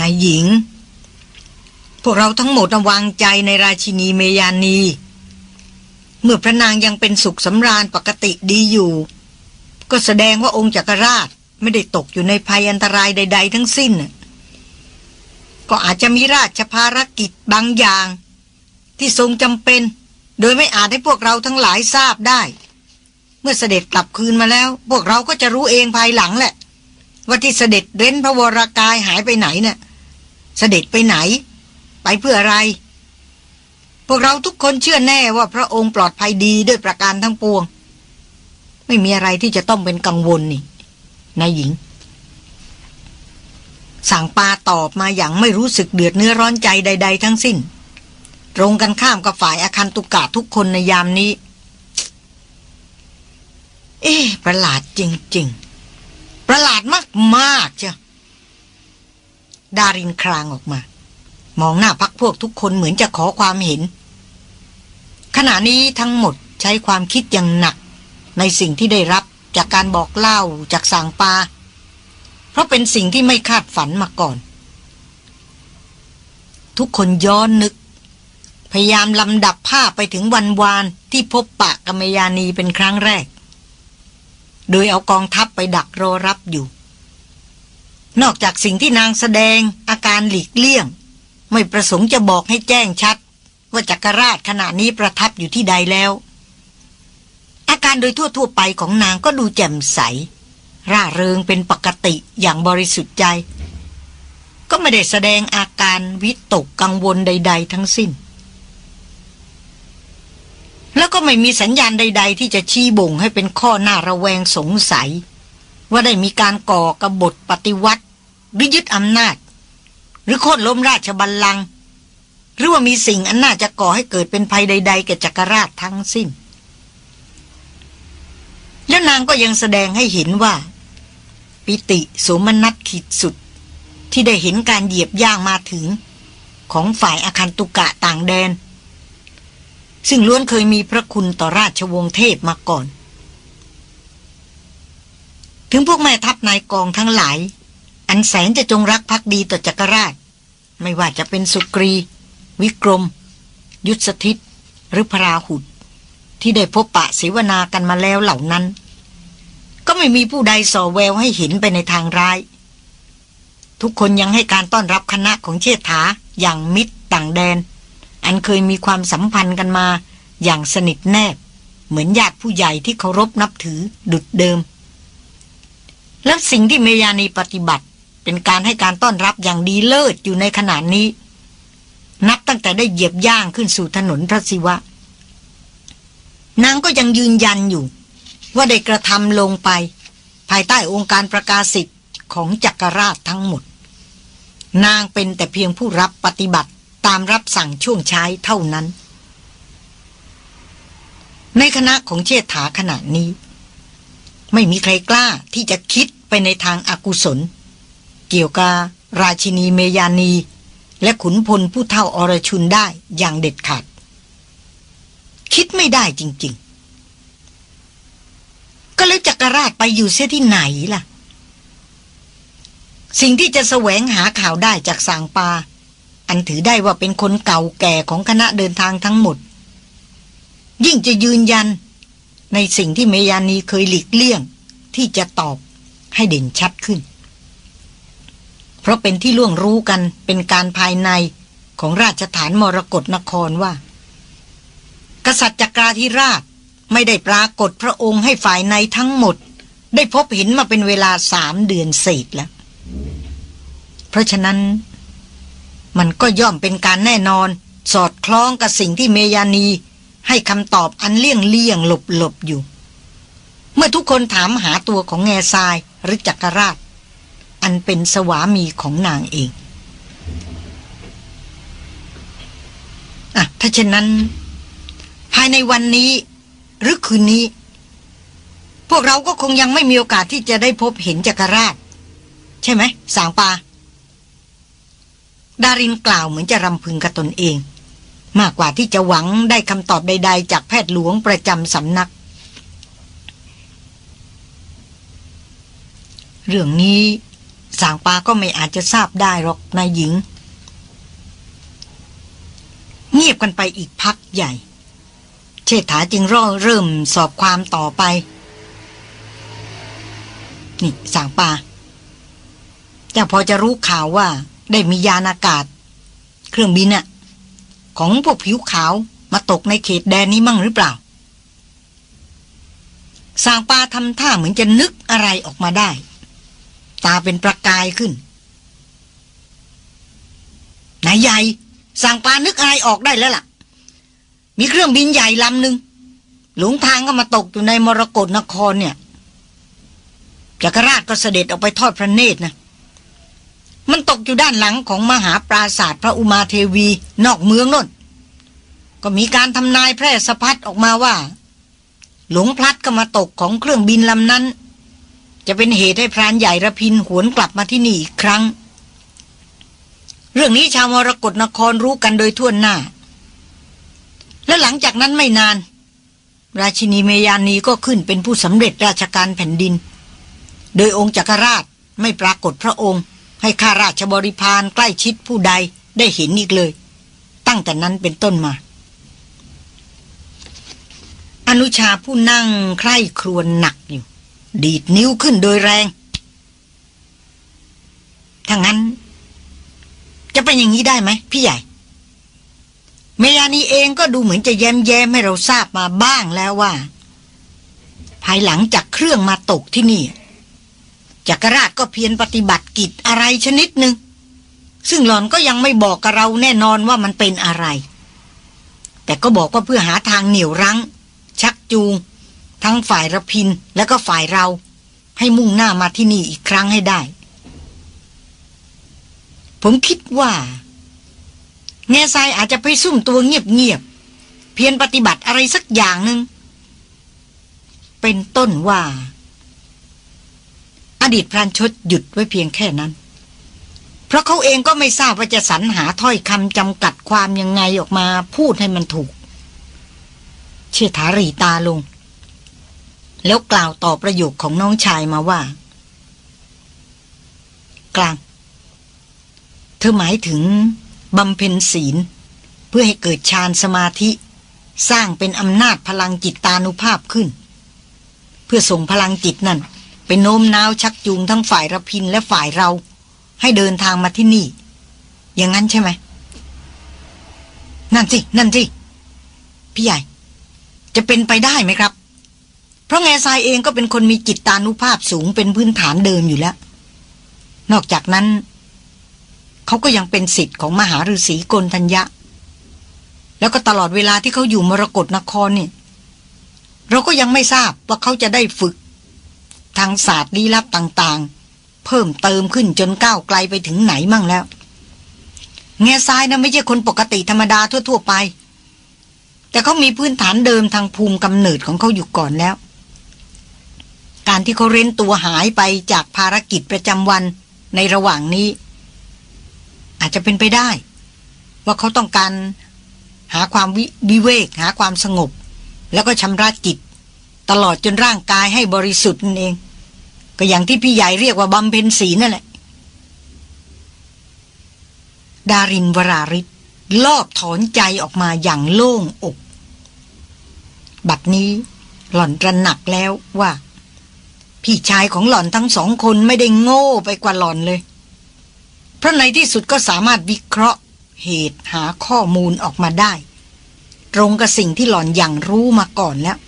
นายหญิง พวกเราทั้งหมดวางใจในราชินีเมยานี เมื่อพระนางยังเป็นสุขสำราญปกติดีอยู่ ก็แสดงว่าองค์จักรราชไม่ได้ตกอยู่ในภัยอันตรายใด ๆ ทั้งสิ้น ก็อาจจะมีราชภารกิจบางอย่าง ที่ทรงจำเป็น โดยไม่อาจให้พวกเราทั้งหลายทราบได้ เมื่อเสด็จกลับคืนมาแล้ว พวกเราก็จะรู้เองภายหลังแหละว่าที่เสด็จเร้นพระวรากายหายไปไหนเนะ่ะ เสด็จไปไหน ไปเพื่ออะไร พวกเราทุกคนเชื่อแน่ว่าพระองค์ปลอดภัยดีด้วยประการทั้งปวง ไม่มีอะไรที่จะต้องเป็นกังวลนี่นายหญิง สั่งปาตอบมาอย่างไม่รู้สึกเดือดเนื้อร้อนใจใด ๆ ทั้งสิ้น ตรงกันข้ามกับฝ่ายอาคันตุกกะทุกคนในยามนี้ เอ๊ประหลาดจริง ๆ ประหลาดมากๆเจ้า ดารินคลางออกมา มองหน้าพักพวกทุกคนเหมือนจะขอความเห็น ขณะนี้ทั้งหมดใช้ความคิดอย่างหนัก ในสิ่งที่ได้รับจากการบอกเล่าจากสางปา เพราะเป็นสิ่งที่ไม่คาดฝันมาก่อน ทุกคนย้อนนึก พยายามลำดับภาพไปถึงวันวานที่พบปะกัมยานีเป็นครั้งแรก โดยเอากองทัพไปดักรอรับอยู่ นอกจากสิ่งที่นางแสดงอาการหลีกเลี่ยง ไม่ประสงค์จะบอกให้แจ้งชัด ว่าจักรราชขณะนี้ประทับอยู่ที่ใดแล้ว อาการโดยทั่วๆไปของนางก็ดูแจ่มใส ร่าเริงเป็นปกติอย่างบริสุทธิ์ใจ ก็ไม่ได้แสดงอาการวิตกกังวลใด ๆ ทั้งสิ้น แล้วก็ไม่มีสัญญาณใด ๆ ที่จะชี้บ่งให้เป็นข้อหน้าระแวงสงสัย ว่าได้มีการก่อกระบฏปฏิวัติ หรือยึดอำนาจ หรือโค่นล้มราชบัลลังก์หรือว่ามีสิ่งอันน่าจะก่อให้เกิดเป็นภัยใด ๆ แก่จักรราชทั้งสิ้น แล้วนางก็ยังแสดงให้เห็นว่า ปิติสมนัตขีดสุด ที่ได้เห็นการเหยียบย่างมาถึง ของฝ่ายอาคันตุกะต่างแดน ซึ่งล้วนเคยมีพระคุณต่อราชวงศ์เทพมาก่อน ถึงพวกแม่ทัพนายกองทั้งหลาย อันแสนจะจงรักภักดีต่อจักรราช ไม่ว่าจะเป็นสุกรี วิกรม ยุทธสถิต หรือพราหุดที่ได้พบปะศิวนากันมาแล้วเหล่านั้น ก็ไม่มีผู้ใดส่อแววให้เห็นไปในทางร้าย ทุกคนยังให้การต้อนรับคณะของเชษฐาอย่างมิตรต่างแดน อันเคยมีความสัมพันธ์กันมาอย่างสนิทแนบ เหมือนญาติผู้ใหญ่ที่เคารพนับถือดุดเดิม แล้วสิ่งที่เมยานีปฏิบัติ เป็นการให้การต้อนรับอย่างดีเลิศอยู่ในขณะนี้ นับตั้งแต่ได้เหยียบย่างขึ้นสู่ถนนพระศิวะ นางก็ยังยืนยันอยู่ ว่าได้กระทำลงไป ภายใต้องค์การประกาศสิทธิ์ของจักรราชทั้งหมด นางเป็นแต่เพียงผู้รับปฏิบัติตามรับสั่งช่วงใช้เท่านั้น ในคณะของเชษฐาขณะนี้ ไม่มีใครกล้าที่จะคิดไปในทางอากุศล เกี่ยวกับราชินีเมยานี และขุนพลผู้เท่าอรชุนได้อย่างเด็ดขาด คิดไม่ได้จริง ๆ ก็แล้วจักรราชไปอยู่เสียที่ไหนล่ะ สิ่งที่จะแสวงหาข่าวได้จากสางปา อันถือได้ว่าเป็นคนเก่าแก่ของคณะเดินทางทั้งหมด ยิ่งจะยืนยัน ในสิ่งที่เมยานีเคยหลีกเลี่ยง ที่จะตอบให้เด่นชัดขึ้น เพราะเป็นที่ล่วงรู้กันเป็นการภายในของราชฐานมรกรนครว่า กษัตริย์จักราธิราชไม่ได้ปรากฏพระองค์ให้ฝ่ายในทั้งหมด ได้พบเห็นมาเป็นเวลาสามเดือนเศษแล้ว เพราะฉะนั้น มันก็ย่อมเป็นการแน่นอน สอดคล้องกับสิ่งที่เมยานี ให้คำตอบอันเลี่ยงเลี่ยงหลบหลบอยู่ เมื่อทุกคนถามหาตัวของแง่ทรายหรือจักรราช อันเป็นสวามีของนางเองอะถ้าเช่นนั้น ภายในวันนี้หรือคืนนี้ พวกเราก็คงยังไม่มีโอกาสที่จะได้พบเห็นจักรราช ใช่ไหม สางปา ดารินกล่าวเหมือนจะรำพึงกับตนเอง มากกว่าที่จะหวังได้คำตอบใด ๆ จากแพทย์หลวงประจำสำนัก เรื่องนี้สางปาก็ไม่อาจจะทราบได้หรอกนายหญิง เงียบกันไปอีกพักใหญ่ เชษฐาจึงร่อเริ่มสอบความต่อไป นี่สางปาเจ้าพอจะรู้ข่าวว่าได้มียานอากาศ เครื่องบินอะ ของพวกผิวขาวมาตกในเขตแดนนี้มั่งหรือเปล่าสางปาทำท่าเหมือนจะนึกอะไรออกมาได้ ตาเป็นประกายขึ้นนายใหญ่สางปานึกอะไรออกได้แล้วล่ะ มีเครื่องบินใหญ่ลำหนึ่งหลงทางก็มาตกอยู่ในมรกรนครเนี่ยจักรราชก็เสด็จออกไปทอดพระเนตรนะ มันตกอยู่ด้านหลังของมหาปราศาสตร์พระอุมาเทวีนอกเมืองน่นก็มีการทำนายแพร่สะพัดออกมาว่า หลงพลัดก็มาตกของเครื่องบินลำนั้น จะเป็นเหตุให้พรานใหญ่ระพินหวนกลับมาที่นี่อีกครั้ง เรื่องนี้ชาวมรกรนครรู้กันโดยทั่วหน้า และหลังจากนั้นไม่นาน ราชินีเมยานีก็ขึ้นเป็นผู้สำเร็จราชการแผ่นดิน โดยองค์จักรราชไม่ปรากฏพระองค์ ให้ข้าราชบริพารใกล้ชิดผู้ใดได้เห็นอีกเลย ตั้งแต่นั้นเป็นต้นมา อนุชาผู้นั่งใคร่ครวญหนักอยู่ ดีดนิ้วขึ้นโดยแรงถ้างั้น จะเป็นอย่างนี้ได้ไหมพี่ใหญ่ เมยานีเองก็ดูเหมือนจะแย้มแย้มให้เราทราบมาบ้างแล้วว่า ภายหลังจากเครื่องมาตกที่นี่ จักรราชก็เพียรปฏิบัติกิจอะไรชนิดหนึ่ง ซึ่งหลอนก็ยังไม่บอกกับเราแน่นอนว่ามันเป็นอะไร แต่ก็บอกว่าเพื่อหาทางเหนี่ยวรั้ง ชักจูง ทั้งฝ่ายระพินและก็ฝ่ายเรา ให้มุ่งหน้ามาที่นี่อีกครั้งให้ได้ ผมคิดว่าแง่ทรายอาจจะไปซุ่มตัวเงียบๆเพียรปฏิบัติอะไรสักอย่างหนึ่งเป็นต้นว่า อดีตพรานชดหยุดไว้เพียงแค่นั้น เพราะเขาเองก็ไม่ทราบว่าจะสรรหาถ้อยคำจำกัดความยังไงออกมาพูดให้มันถูก เชษฐารีตาลง แล้วกล่าวต่อประโยคของน้องชายมาว่า กลาง เธอหมายถึงบำเพ็ญศีล เพื่อให้เกิดฌานสมาธิ สร้างเป็นอำนาจพลังจิตตานุภาพขึ้น เพื่อส่งพลังจิตนั่น เป็นโน้มน้าวชักจูงทั้งฝ่ายระพินและฝ่ายเรา ให้เดินทางมาที่นี่ อย่างนั้นใช่ไหม นั่นสิ นั่นสิ พี่ใหญ่ จะเป็นไปได้ไหมครับ เพราะแง่ทรายเองก็เป็นคนมีจิตตานุภาพสูงเป็นพื้นฐานเดิมอยู่แล้ว นอกจากนั้น เขาก็ยังเป็นสิทธิ์ของมหาฤาษีกลทัญญะ แล้วก็ตลอดเวลาที่เขาอยู่มรกรนครนี่เราก็ยังไม่ทราบว่าเขาจะได้ฝึก ทางศาสตร์ลี้ลับต่างๆ เพิ่มเติมขึ้นจนก้าวไกลไปถึงไหนมั่งแล้ว แง่ทรายนะไม่ใช่คนปกติธรรมดาทั่ว ๆ ไป แต่เขามีพื้นฐานเดิมทางภูมิกำเนิดของเขาอยู่ก่อนแล้ว การที่เขาเร้นตัวหายไปจากภารกิจประจำวันในระหว่างนี้ อาจจะเป็นไปได้ ว่าเขาต้องการหาความววิเวก หาความสงบ แล้วก็ชำระจิต ตลอดจนร่างกายให้บริสุทธิ์นั่นเอง ก็อย่างที่พี่ใหญ่เรียกว่าบำเพ็ญศีนั่นแหละ ดารินวราริศลอบถอนใจออกมาอย่างโล่งอก บัดนี้หล่อนระหนักแล้วว่า พี่ชายของหล่อนทั้งสองคนไม่ได้โง่ไปกว่าหล่อนเลย เพราะในที่สุดก็สามารถวิเคราะห์ เหตุหาข้อมูลออกมาได้ ตรงกับสิ่งที่หล่อนอย่างรู้มาก่อนแล้ว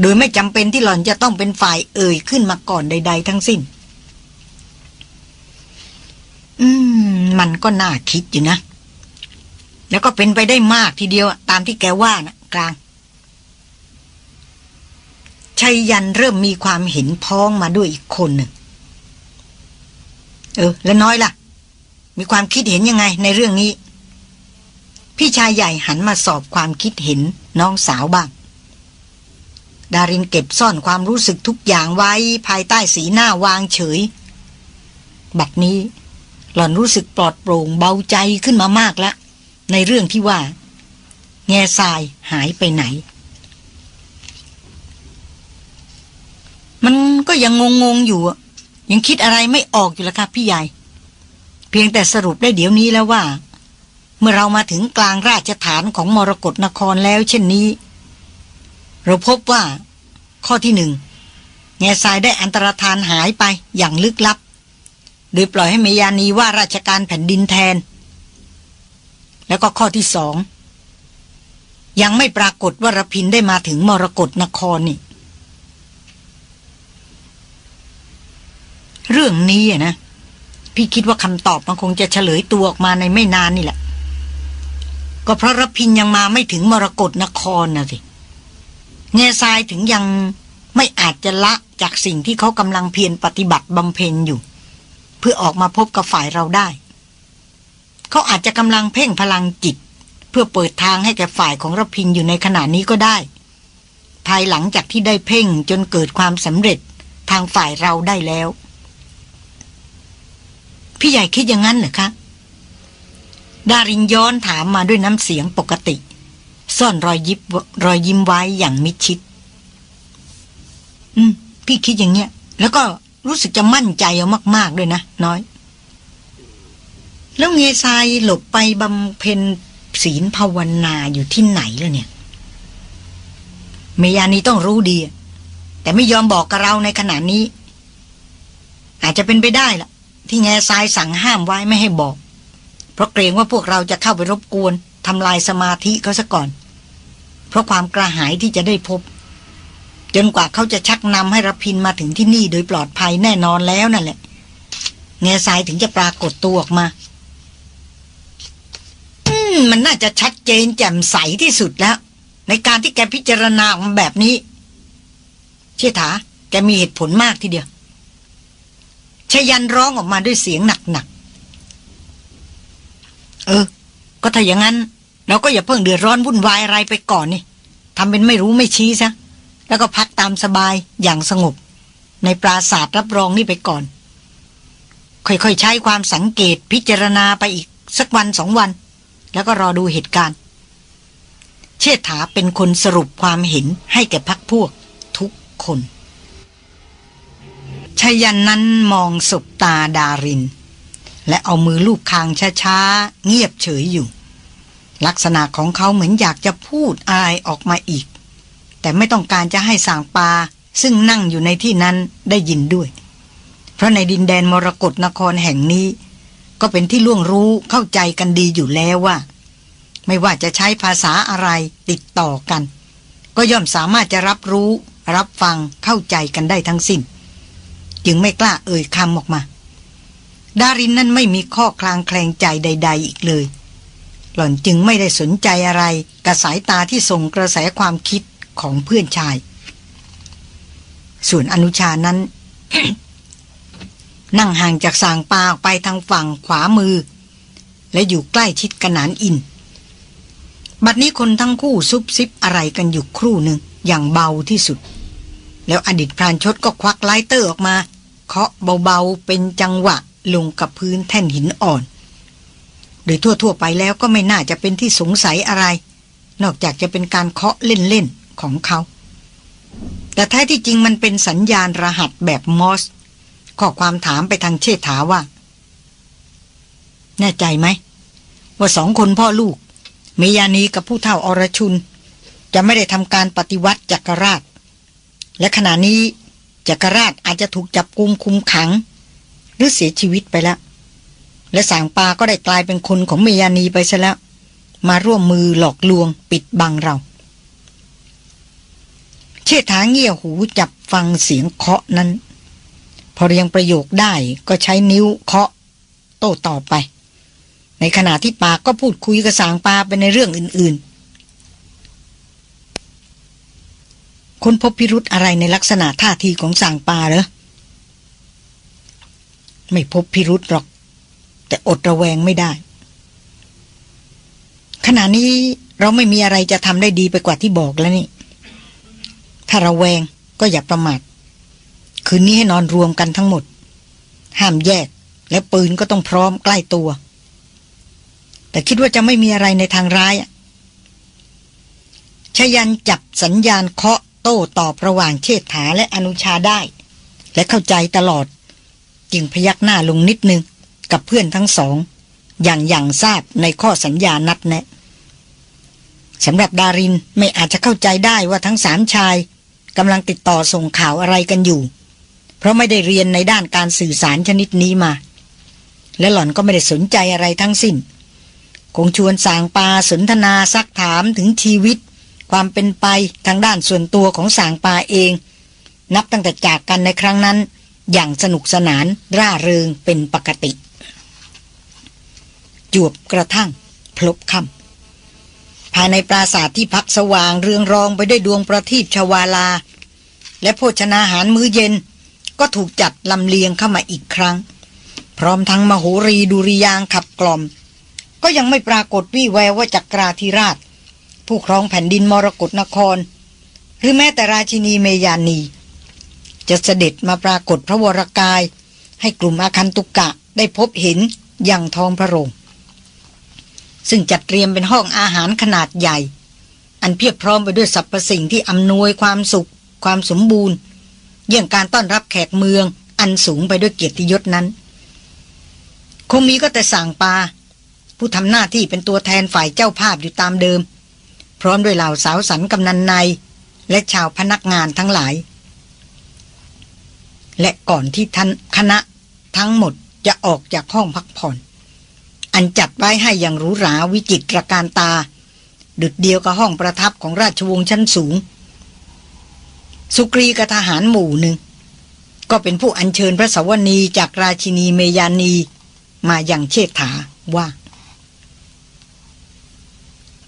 โดยไม่จำเป็นที่หล่อนจะต้องเป็นฝ่ายเอ่ยขึ้นมาก่อนใด ๆ ทั้งสิ้น อืม มันก็น่าคิดอยู่นะ แล้วก็เป็นไปได้มากทีเดียวตามที่แกว่านะกลางชัยยันเริ่มมีความเห็นพ้องมาด้วยอีกคนหนึ่ง เออ แล้วน้อยล่ะ มีความคิดเห็นยังไงในเรื่องนี้ พี่ชายใหญ่หันมาสอบความคิดเห็นน้องสาวบ้าง ดารินเก็บซ่อนความรู้สึกทุกอย่างไว้ภายใต้สีหน้าวางเฉย บัดนี้ หล่อนรู้สึกปลอดโปร่งเบาใจขึ้นมามากแล้ว ในเรื่องที่ว่า แง่ทรายหายไปไหน มันก็ยังงงงอยู่ ยังคิดอะไรไม่ออกอยู่ละครับพี่ใหญ่ เพียงแต่สรุปได้เดี๋ยวนี้แล้วว่า เมื่อเรามาถึงกลางราชฐานของมรกรนครแล้วเช่นนี้ เราพบว่า ข้อที่หนึ่งแง่ทรายได้อันตรธานหายไปอย่างลึกลับ โดยปล่อยให้เมยานีว่าราชการแผ่นดินแทน แล้วก็ข้อที่สองยังไม่ปรากฏว่ารพินได้มาถึงมรกรนครนี่ เรื่องนี้นะ พี่คิดว่าคำตอบมันคงจะเฉลยตัวออกมาในไม่นานนี่แหละ ก็เพราะรพินยังมาไม่ถึงมรกรนครนะสิ เงซายถึงยังไม่อาจจะละจากสิ่งที่เขากำลังเพียรปฏิบัติบำเพ็ญอยู่ เพื่อออกมาพบกับฝ่ายเราได้ เขาอาจจะกำลังเพ่งพลังจิต เพื่อเปิดทางให้แก่ฝ่ายของรพินอยู่ในขณะนี้ก็ได้ ภายหลังจากที่ได้เพ่งจนเกิดความสำเร็จทางฝ่ายเราได้แล้ว พี่ใหญ่คิดอย่างนั้นเหรอคะดารินย้อนถามมาด้วยน้ำเสียงปกติ ซ่อนรอยยิบรอยยิ้มไว้อย่างมิดชิด อืม พี่คิดอย่างเงี้ย แล้วก็รู้สึกจะมั่นใจเอามาก ๆ ด้วยนะ น้อย แล้วเงยทรายหลบไปบำเพ็ญศีลภาวนาอยู่ที่ไหนแล้วเนี่ย เมยานีต้องรู้ดี แต่ไม่ยอมบอกกับเราในขณะนี้ อาจจะเป็นไปได้ล่ะ ที่แง่ทรายสั่งห้ามไว้ไม่ให้บอก เพราะเกรงว่าพวกเราจะเข้าไปรบกวนทำลายสมาธิเขาซะก่อน ราะความกระหายที่จะได้พบ จนกว่าเขาจะชักนำให้รพินมาถึงที่นี่โดยปลอดภัยแน่นอนแล้วนั่นแหละแง่ทรายถึงจะปรากฏตัวออกมามันน่าจะชัดเจนแจ่มใสที่สุดแล้ว ในการที่แกพิจารณาออกแบบนี้ เชษฐา แกมีเหตุผลมากทีเดียวชยันร้องออกมาด้วยเสียงหนักๆ เออ ก็ถ้าอย่างนั้น เราก็อย่าเพิ่งเดือดร้อนวุ่นวายอะไรไปก่อนนี่ ทำเป็นไม่รู้ไม่ชี้ซะแล้วก็พักตามสบายอย่างสงบ ในปราศาสตร์รับรองนี่ไปก่อน ค่อยๆใช้ความสังเกตพิจารณาไปอีกสักวันสองวัน แล้วก็รอดูเหตุการณ์ เชษฐาเป็นคนสรุปความเห็นให้แก่พักพวกทุกคนชายันนั้นมองสบตาดาริน และเอามือลูบคางช้าๆ เงียบเฉยอยู่ ลักษณะของเขาเหมือนอยากจะพูดอะไรออกมาอีก แต่ไม่ต้องการจะให้สางปา ซึ่งนั่งอยู่ในที่นั้นได้ยินด้วย เพราะในดินแดนมรกรนครแห่งนี้ ก็เป็นที่ล่วงรู้เข้าใจกันดีอยู่แล้วว่า ไม่ว่าจะใช้ภาษาอะไรติดต่อกัน ก็ย่อมสามารถจะรับรู้ รับฟังเข้าใจกันได้ทั้งสิ้น จึงไม่กล้าเอ่ยคำออกมา ดารินนั้นไม่มีข้อคลางแคลงใจใด ๆ อีกเลย หล่อนจึงไม่ได้สนใจอะไรกับสายตาที่ส่งกระแสความคิดของเพื่อนชาย ส่วนอนุชานั้น นั่งห่างจากสางปาออกไปทางฝั่งขวามือ และอยู่ใกล้ชิดกระนานอิน บัดนี้คนทั้งคู่ซุบซิบอะไรกันอยู่ครู่หนึ่งอย่างเบาที่สุด แล้วอดีตพรานชดก็ควักไลเตอร์ออกมา เคาะเบาๆเป็นจังหวะลงกับพื้นแท่นหินอ่อน โดยทั่วๆไปแล้วก็ไม่น่าจะเป็นที่สงสัยอะไร นอกจากจะเป็นการเคาะเล่นๆของเขา แต่แท้ที่จริงมันเป็นสัญญาณรหัสแบบมอร์ส ข้อความถามไปทางเชษฐาว่า แน่ใจไหม ว่าสองคนพ่อลูกเมยานีกับผู้เฒ่าอรชุน จะไม่ได้ทำการปฏิวัติจักรราช และขณะนี้จักรราชอาจจะถูกจับกุมคุมขัง หรือเสียชีวิตไปแล้ว และสางปาก็ได้กลายเป็นคนของเมยานีไปซะแล้ว มาร่วมมือหลอกลวงปิดบังเรา เชษฐางเงี่ยหูจับฟังเสียงเคาะนั้น พอเรียงประโยคได้ก็ใช้นิ้วเคาะ โต้ตอบไป ในขณะที่ปากก็พูดคุยกับสางปาไปในเรื่องอื่นๆคุณพบพิรุธอะไรในลักษณะท่าทีของสางปาเหรอไม่พบพิรุธหรอก แต่อดระแวงไม่ได้ ขณะนี้เราไม่มีอะไรจะทำได้ดีไปกว่าที่บอกแล้วนี่ ถ้าระแวงก็อย่าประมาทคืนนี้ให้นอนรวมกันทั้งหมด ห้ามแยก และปืนก็ต้องพร้อมใกล้ตัว แต่คิดว่าจะไม่มีอะไรในทางร้ายชยันจับสัญญาณเคาะโต้ตอบระหว่างเชษฐาและอนุชาได้ และเข้าใจตลอด จึงพยักหน้าลงนิดนึง กับเพื่อนทั้งสอง อย่างอย่างทราบในข้อสัญญานัดแนะสำหรับดารินไม่อาจจะเข้าใจได้ว่าทั้งสามชายกำลังติดต่อส่งข่าวอะไรกันอยู่ เพราะไม่ได้เรียนในด้านการสื่อสารชนิดนี้มา และหล่อนก็ไม่ได้สนใจอะไรทั้งสิ้น คงชวนสางปาสนทนาซักถามถึงชีวิต ความเป็นไปทางด้านส่วนตัวของสางปาเอง นับตั้งแต่จากกันในครั้งนั้น อย่างสนุกสนานร่าเริงเป็นปกติ จวบกระทั่งพลบค่ำภายในปราสาทที่พักสว่างเรืองรองไปด้วยดวงประทีปชวาลา และโภชนาหารมื้อเย็น ก็ถูกจัดลำเลียงเข้ามาอีกครั้ง พร้อมทั้งมโหรีดุริยางขับกล่อม ก็ยังไม่ปรากฏวี่แววว่าจักราธิราช ผู้ครองแผ่นดินมรกรนคร หรือแม้แต่ราชินีเมยานี จะเสด็จมาปรากฏพระวรกาย ให้กลุ่มอาคันตุกกะได้พบเห็นอย่างทองพระโรง ซึ่งจัดเตรียมเป็นห้องอาหารขนาดใหญ่ อันเพียบพร้อมไปด้วยสรรพสิ่งที่อำนวยความสุข ความสมบูรณ์ เยี่ยงการต้อนรับแขกเมือง อันสูงไปด้วยเกียรติยศนั้น คงมีก็แต่สั่งปา ผู้ทำหน้าที่เป็นตัวแทนฝ่ายเจ้าภาพอยู่ตามเดิม พร้อมด้วยเหล่าสาวสันกำนันใน และชาวพนักงานทั้งหลาย และก่อนที่ท่านคณะทั้งหมดจะออกจากห้องพักผ่อน อันจัดไว้ให้อย่างหรูหราวิจิตรการตา ดุดเดียวกับห้องประทับของราชวงศ์ชั้นสูง สุกรีกับทหารหมู่หนึ่ง ก็เป็นผู้อัญเชิญพระสวนีจากราชินีเมยานี มาอย่างเชษฐาว่า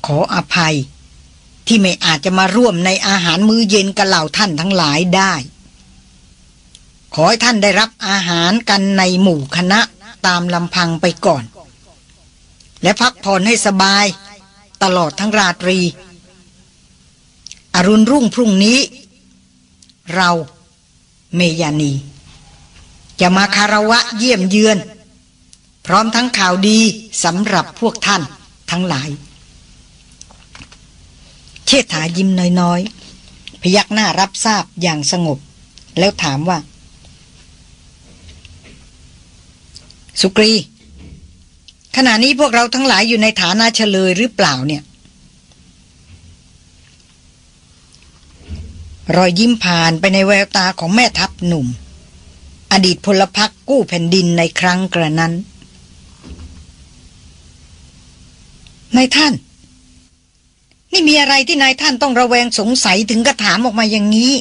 ขออภัย ที่ไม่อาจจะมาร่วมในอาหารมื้อเย็นกับเหล่าท่านทั้งหลายได้ขอให้ท่านได้รับอาหารกันในหมู่คณะตามลำพังไปก่อน และพักผ่อนให้สบาย ตลอดทั้งราตรี อรุณรุ่งพรุ่งนี้ เราเมยานี จะมาคารวะเยี่ยมเยือน พร้อมทั้งข่าวดีสำหรับพวกท่านทั้งหลาย เชษฐายิ้มน้อยๆ พยักหน้ารับทราบอย่างสงบ แล้วถามว่า สุกรี ขณะนี้พวกเราทั้งหลายอยู่ในฐานะเฉลยหรือเปล่าเนี่ยรอยยิ้มผ่านไปในแววตาของแม่ทัพหนุ่ม อดีตพลพรรคกู้แผ่นดินในครั้งกระนั้นนายท่าน นี่มีอะไรที่นายท่านต้องระแวงสงสัยถึงกระถามออกมาอย่างนี้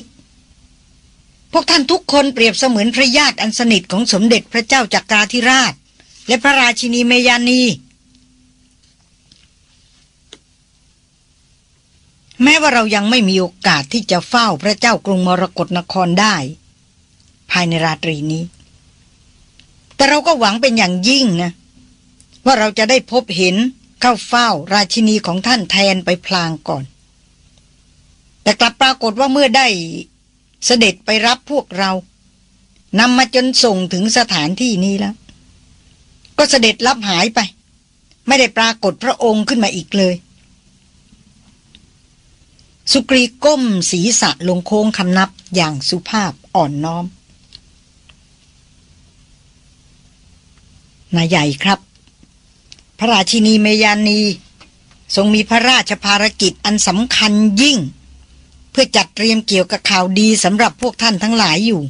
พวกท่านทุกคนเปรียบเสมือนพระญาติอันสนิทของสมเด็จพระเจ้าจักราธิราช และพระราชินีเมยานี แม้ว่าเรายังไม่มีโอกาสที่จะเฝ้าพระเจ้ากรุงมรกรนครได้ ภายในราตรีนี้ แต่เราก็หวังเป็นอย่างยิ่งนะ ว่าเราจะได้พบเห็นเข้าเฝ้าราชินีของท่านแทนไปพลางก่อน แต่กลับปรากฏว่าเมื่อได้เสด็จไปรับพวกเรานำมาจนส่งถึงสถานที่นี้แล้ว ก็เสด็จรับหายไป ไม่ได้ปรากฏพระองค์ขึ้นมาอีกเลย สุกรีก้มศีรษะลงโค้งคำนับอย่างสุภาพอ่อนน้อมนายใหญ่ครับ พระราชินีเมยานี ทรงมีพระราชภารกิจอันสำคัญยิ่ง เพื่อจัดเตรียมเกี่ยวกับข่าวดีสำหรับพวกท่านทั้งหลายอยู่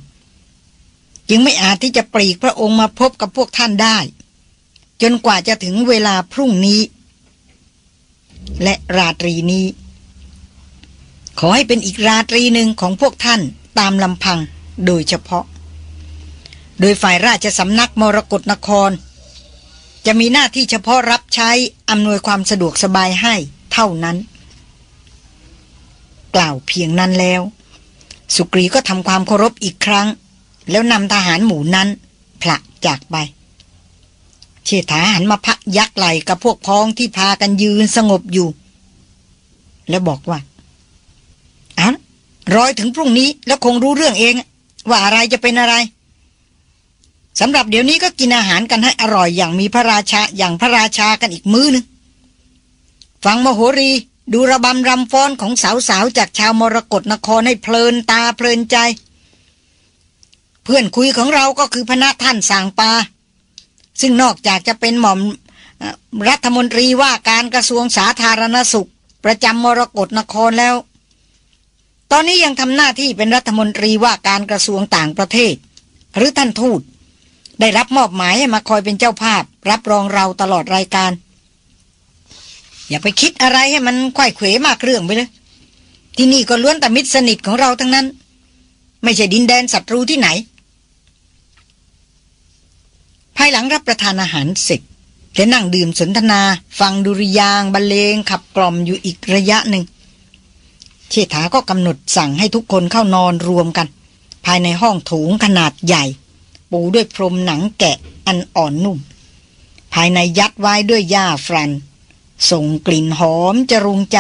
จึงไม่อาจที่จะปลีกพระองค์มาพบกับพวกท่านได้ จนกว่าจะถึงเวลาพรุ่งนี้ และราตรีนี้ ขอให้เป็นอีกราตรีหนึ่งของพวกท่านตามลำพังโดยเฉพาะ โดยฝ่ายราชสำนักมรกรนคร จะมีหน้าที่เฉพาะรับใช้อำนวยความสะดวกสบายให้เท่านั้น กล่าวเพียงนั้นแล้ว สุกรีก็ทำความเคารพอีกครั้ง แล้วนำทหารหมู่นั้นผละจากไป เชษฐาหันมาพักยักไหลกับพวกพ้องที่พากันยืนสงบอยู่ แล้วบอกว่าอ้ารอยถึงพรุ่งนี้แล้วคงรู้เรื่องเอง ว่าอะไรจะเป็นอะไรสำหรับเดี๋ยวนี้ก็กินอาหารกันให้อร่อยอย่างมีพระราชาอย่างพระราชากันอีกมื้อนึงฟังมโหรีดูระบำรำฟ้อนของสาวๆจากชาวมรกรนครให้เพลินตาเพลินใจผพื่อนคุยของเราก็คือพระท่านสางปา ซึ่งนอกจากจะเป็นหม่อมรัฐมนตรีว่าการกระทรวงสาธารณสุข ประจำมรกรนครแล้ว ตอนนี้ยังทำหน้าที่เป็นรัฐมนตรีว่าการกระทรวงต่างประเทศ หรือท่านทูตได้รับมอบหมายให้มาคอยเป็นเจ้าภาพ รับรองเราตลอดรายการ อย่าไปคิดอะไรให้มันควายเขวมากเรื่องไปเลย ที่นี่ก็ล้วนแต่มิตรสนิทของเราทั้งนั้น ไม่ใช่ดินแดนศัตรูที่ไหน ภายหลังรับประทานอาหารเสร็จและนั่งดื่มสนทนา ฟังดุริยางบรรเลงขับกล่อมอยู่อีกระยะหนึ่ง เชษฐาก็กำหนดสั่งให้ทุกคนเข้านอนรวมกัน ภายในห้องถูงขนาดใหญ่ ปูด้วยพรมหนังแกะอันอ่อนนุ่ม ภายในยัดไว้ด้วยหญ้าฟรัน ส่งกลิ่นหอมจรุงใจ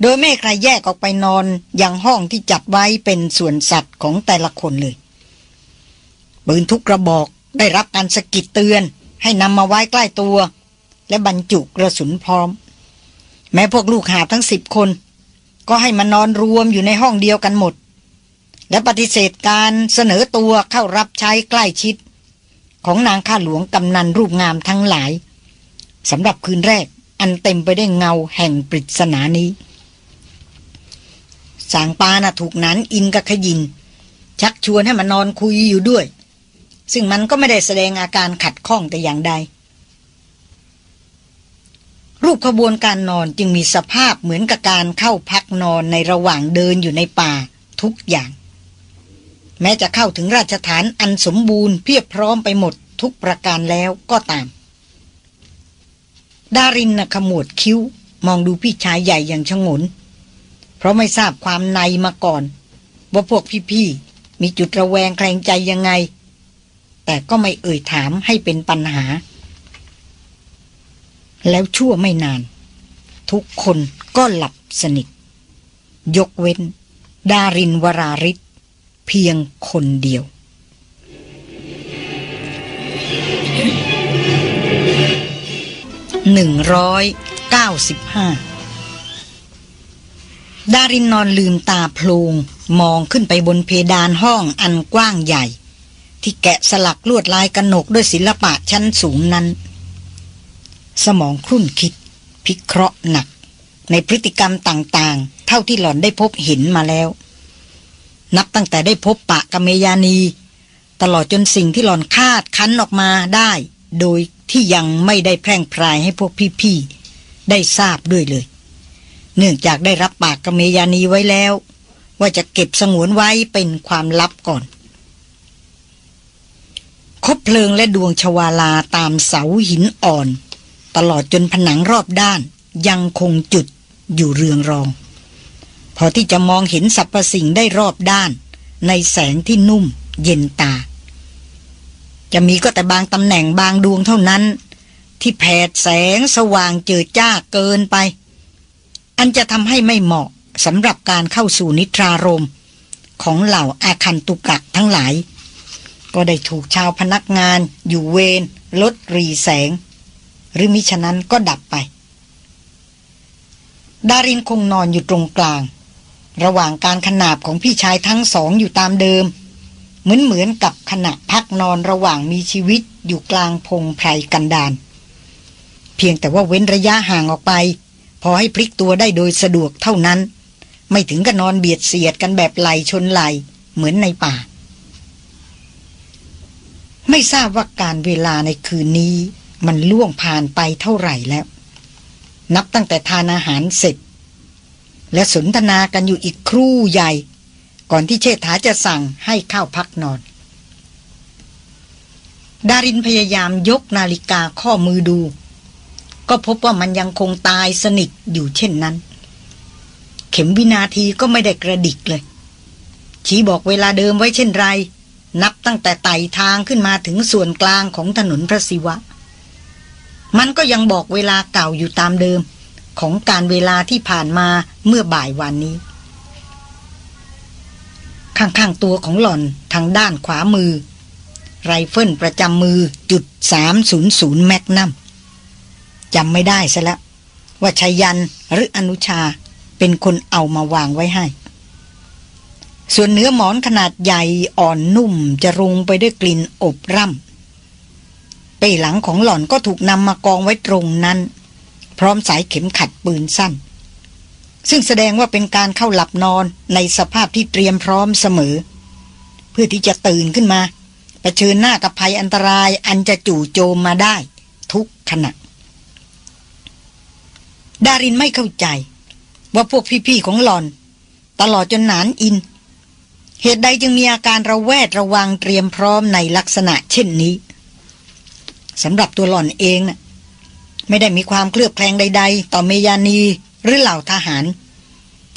โดยไม่ใครแยกออกไปนอนอย่างห้องที่จัดไว้เป็นส่วนสัตว์ของแต่ละคนเลยปืนทุกกระบอก ได้รับการสกิดเตือนให้นำมาไว้ใกล้ตัว และบรรจุกระสุนพร้อม แม้พวกลูกหาทั้งสิบคน ก็ให้มานอนรวมอยู่ในห้องเดียวกันหมด และปฏิเสธการเสนอตัวเข้ารับใช้ใกล้ชิด ของนางข้าหลวงกำนันรูปงามทั้งหลายสำหรับคืนแรกอันเต็มไปได้วยเงาแห่งปริศนานี้ สางปานะถูกนั้นอินกับขยิน ชักชวนให้มานอนคุยอยู่ด้วย ซึ่งมันก็ไม่ได้แสดงอาการขัดข้องแต่อย่างใด รูปขบวนการนอนจึงมีสภาพเหมือนกับการเข้าพักนอนในระหว่างเดินอยู่ในป่าทุกอย่าง แม้จะเข้าถึงราชฐานอันสมบูรณ์เพียบพร้อมไปหมดทุกประการแล้วก็ตาม ดารินนะขมวดคิ้ว มองดูพี่ชายใหญ่อย่างชงน เพราะไม่ทราบความในมาก่อน ว่าพวกพี่ๆมีจุดระแวงแคลงใจยังไง แต่ก็ไม่เอ่ยถามให้เป็นปัญหา แล้วชั่วไม่นาน ทุกคนก็หลับสนิท ยกเว้น ดารินวราริศเพียงคนเดียวหนึ่งร้อยเก้าสิบห้าดารินนอนลืมตาโพลงมองขึ้นไปบนเพดานห้องอันกว้างใหญ่ ที่แกะสลักลวดลายกระหนกด้วยศิลปะชั้นสูงนั้น สมองครุ่นคิด พิเคราะห์หนัก ในพฤติกรรมต่างๆ เท่าที่หล่อนได้พบเห็นมาแล้ว นับตั้งแต่ได้พบปะกเมยานี ตลอดจนสิ่งที่หล่อนคาดคั้นออกมาได้ โดยที่ยังไม่ได้แพร่งพรายให้พวกพี่ๆ ได้ทราบด้วยเลย เนื่องจากได้รับปากกเมยานีไว้แล้ว ว่าจะเก็บสงวนไว้เป็นความลับก่อน คบเพลิงและดวงชวาลาตามเสาหินอ่อน ตลอดจนผนังรอบด้านยังคงจุดอยู่เรืองรอง พอที่จะมองเห็นสรรพสิ่งได้รอบด้าน ในแสงที่นุ่มเย็นตา จะมีก็แต่บางตำแหน่งบางดวงเท่านั้น ที่แผดแสงสว่างเจิดจ้าเกินไป อันจะทำให้ไม่เหมาะสำหรับการเข้าสู่นิทรารมของเหล่าอาคันตุกะทั้งหลาย ก็ได้ถูกชาวพนักงาน อยู่เวรลดรีแสง หรือมิฉะนั้นก็ดับไป ดารินคงนอนอยู่ตรงกลาง ระหว่างการขนาบของพี่ชายทั้งสองอยู่ตามเดิม เหมือนเหมือนกับขณะพักนอนระหว่างมีชีวิตอยู่กลางพงไพรกันดานเพียงแต่ว่าเว้นระยะห่างออกไป พอให้พลิกตัวได้โดยสะดวกเท่านั้น ไม่ถึงกับนอนเบียดเสียดกันแบบไหลชนไหลเหมือนในป่า ไม่ทราบว่าการเวลาในคืนนี้ มันล่วงผ่านไปเท่าไหร่แล้ว นับตั้งแต่ทานอาหารเสร็จ และสนทนากันอยู่อีกครู่ใหญ่ ก่อนที่เชษฐาจะสั่งให้เข้าพักนอน ดารินพยายามยกนาฬิกาข้อมือดู ก็พบว่ามันยังคงตายสนิทอยู่เช่นนั้น เข็มวินาทีก็ไม่ได้กระดิกเลย ชี้บอกเวลาเดิมไว้เช่นไร นับตั้งแต่ไต่ทางขึ้นมาถึงส่วนกลางของถนนพระศิวะ มันก็ยังบอกเวลาเก่าอยู่ตามเดิม ของกาลเวลาที่ผ่านมาเมื่อบ่ายวันนี้ ข้างๆตัวของหล่อนทางด้านขวามือ ไรเฟิลประจำมือจุดสามศูนย์ศูนย์แมกนัมจำไม่ได้ซะแล้วว่าไชยันต์หรืออนุชาเป็นคนเอามาวางไว้ให้ ส่วนเนื้อหมอนขนาดใหญ่อ่อนนุ่มจะรุงไปด้วยกลิ่นอบร่ำเป้หลังของหล่อนก็ถูกนำมากองไว้ตรงนั้น พร้อมสายเข็มขัดปืนสั้น ซึ่งแสดงว่าเป็นการเข้าหลับนอนในสภาพที่เตรียมพร้อมเสมอ เพื่อที่จะตื่นขึ้นมาเผชิญหน้ากับภัยอันตรายอันจะจู่โจมมาได้ ทุกขณะดารินไม่เข้าใจ ว่าพวกพี่ๆของหลอน ตลอดจนหนานอิน เหตุใดจึงมีอาการระแวดระวังเตรียมพร้อมในลักษณะเช่นนี้สำหรับตัวหล่อนเองนะ่ะไม่ได้มีความเคลือบแคลงใด ๆ ต่อเมยานีหรือเหล่าทหาร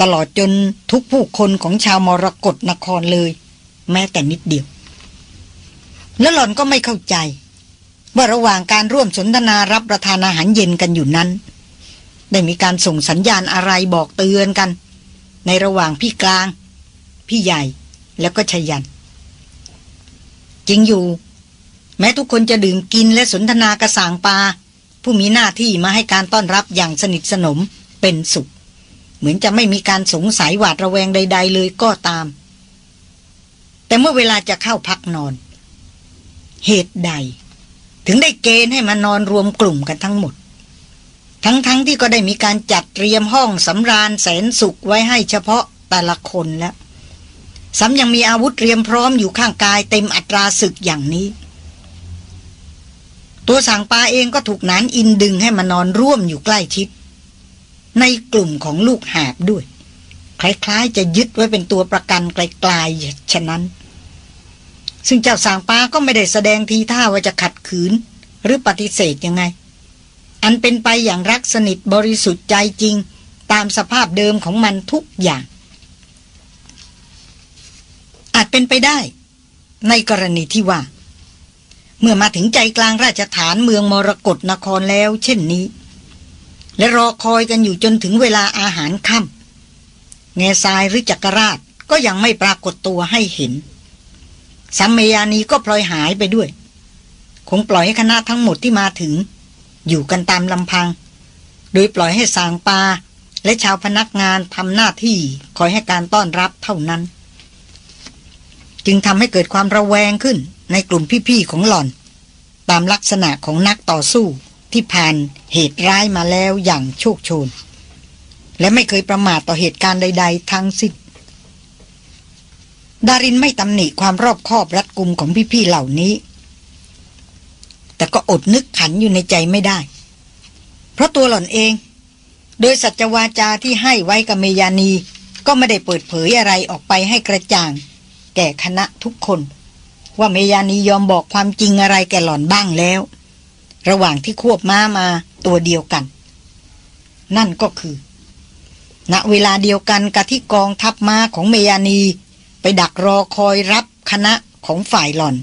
ตลอดจนทุกผู้คนของชาวมรกรนครเลย แม้แต่นิดเดียว แล้วหล่อนก็ไม่เข้าใจ ว่าระหว่างการร่วมสนทนารับประทานอาหารเย็นกันอยู่นั้น ได้มีการส่งสัญญาณอะไรบอกเตือนกัน ในระหว่างพี่กลาง พี่ใหญ่ แล้วก็ชยัน จริงอยู่ แม้ทุกคนจะดื่มกินและสนทนากระสางปลาผู้มีหน้าที่มาให้การต้อนรับอย่างสนิทสนมเป็นสุข เหมือนจะไม่มีการสงสัยหวาดระแวงใด ๆ เลยก็ตาม แต่เมื่อเวลาจะเข้าพักนอน เหตุใด ถึงได้เกณฑ์ให้มานอนรวมกลุ่มกันทั้งหมด ทั้งๆทที่ก็ได้มีการจัดเตรียมห้องสำราญแสนสุขไว้ให้เฉพาะแต่ละคนแล้ว ซ้ำยังมีอาวุธเตรียมพร้อมอยู่ข้างกายเต็มอัตราศึกอย่างนี้ ตัวสางปาเองก็ถูกนานอินดึงให้มานอนร่วมอยู่ใกล้ชิด ในกลุ่มของลูกหาบด้วย คล้ายๆ จะยึดไว้เป็นตัวประกันไกลๆฉะนั้น ซึ่งเจ้าสางปาก็ไม่ได้แสดงทีท่าว่าจะขัดขืน หรือปฏิเสธยังไง อันเป็นไปอย่างรักสนิทบริสุทธิ์ใจจริง ตามสภาพเดิมของมันทุกอย่าง อาจเป็นไปได้ ในกรณีที่ว่า เมื่อมาถึงใจกลางราชฐานเมืองมรกรนครแล้วเช่นนี้ และรอคอยกันอยู่จนถึงเวลาอาหารค่ำแง่ทรายหรือจักรราชก็ยังไม่ปรากฏตัวให้เห็นสัมเมยานีก็พลอยหายไปด้วย คงปล่อยให้คณะทั้งหมดที่มาถึง อยู่กันตามลำพัง โดยปล่อยให้สางปาและชาวพนักงานทำหน้าที่คอยให้การต้อนรับเท่านั้น จึงทำให้เกิดความระแวงขึ้นในกลุ่มพี่ๆของหล่อน ตามลักษณะของนักต่อสู้ที่ผ่านเหตุร้ายมาแล้วอย่างโชคโชน และไม่เคยประมาทต่อเหตุการณ์ใด ๆ ทั้งสิ้นดารินไม่ตำหนิความรอบคอบรัดกุมของพี่ๆเหล่านี้ แต่ก็อดนึกขันอยู่ในใจไม่ได้ เพราะตัวหล่อนเอง โดยสัจวาจาที่ให้ไว้กับเมยานีก็ไม่ได้เปิดเผยอะไรออกไปให้กระจ่าง แก่คณะทุกคน ว่าเมยานียอมบอกความจริงอะไรแก่หล่อนบ้างแล้ว ระหว่างที่ควบม้ามาตัวเดียวกัน นั่นก็คือ ณเวลาเดียวกันกับที่กองทัพม้าของเมยานีไปดักรอคอยรับคณะของฝ่ายหล่อน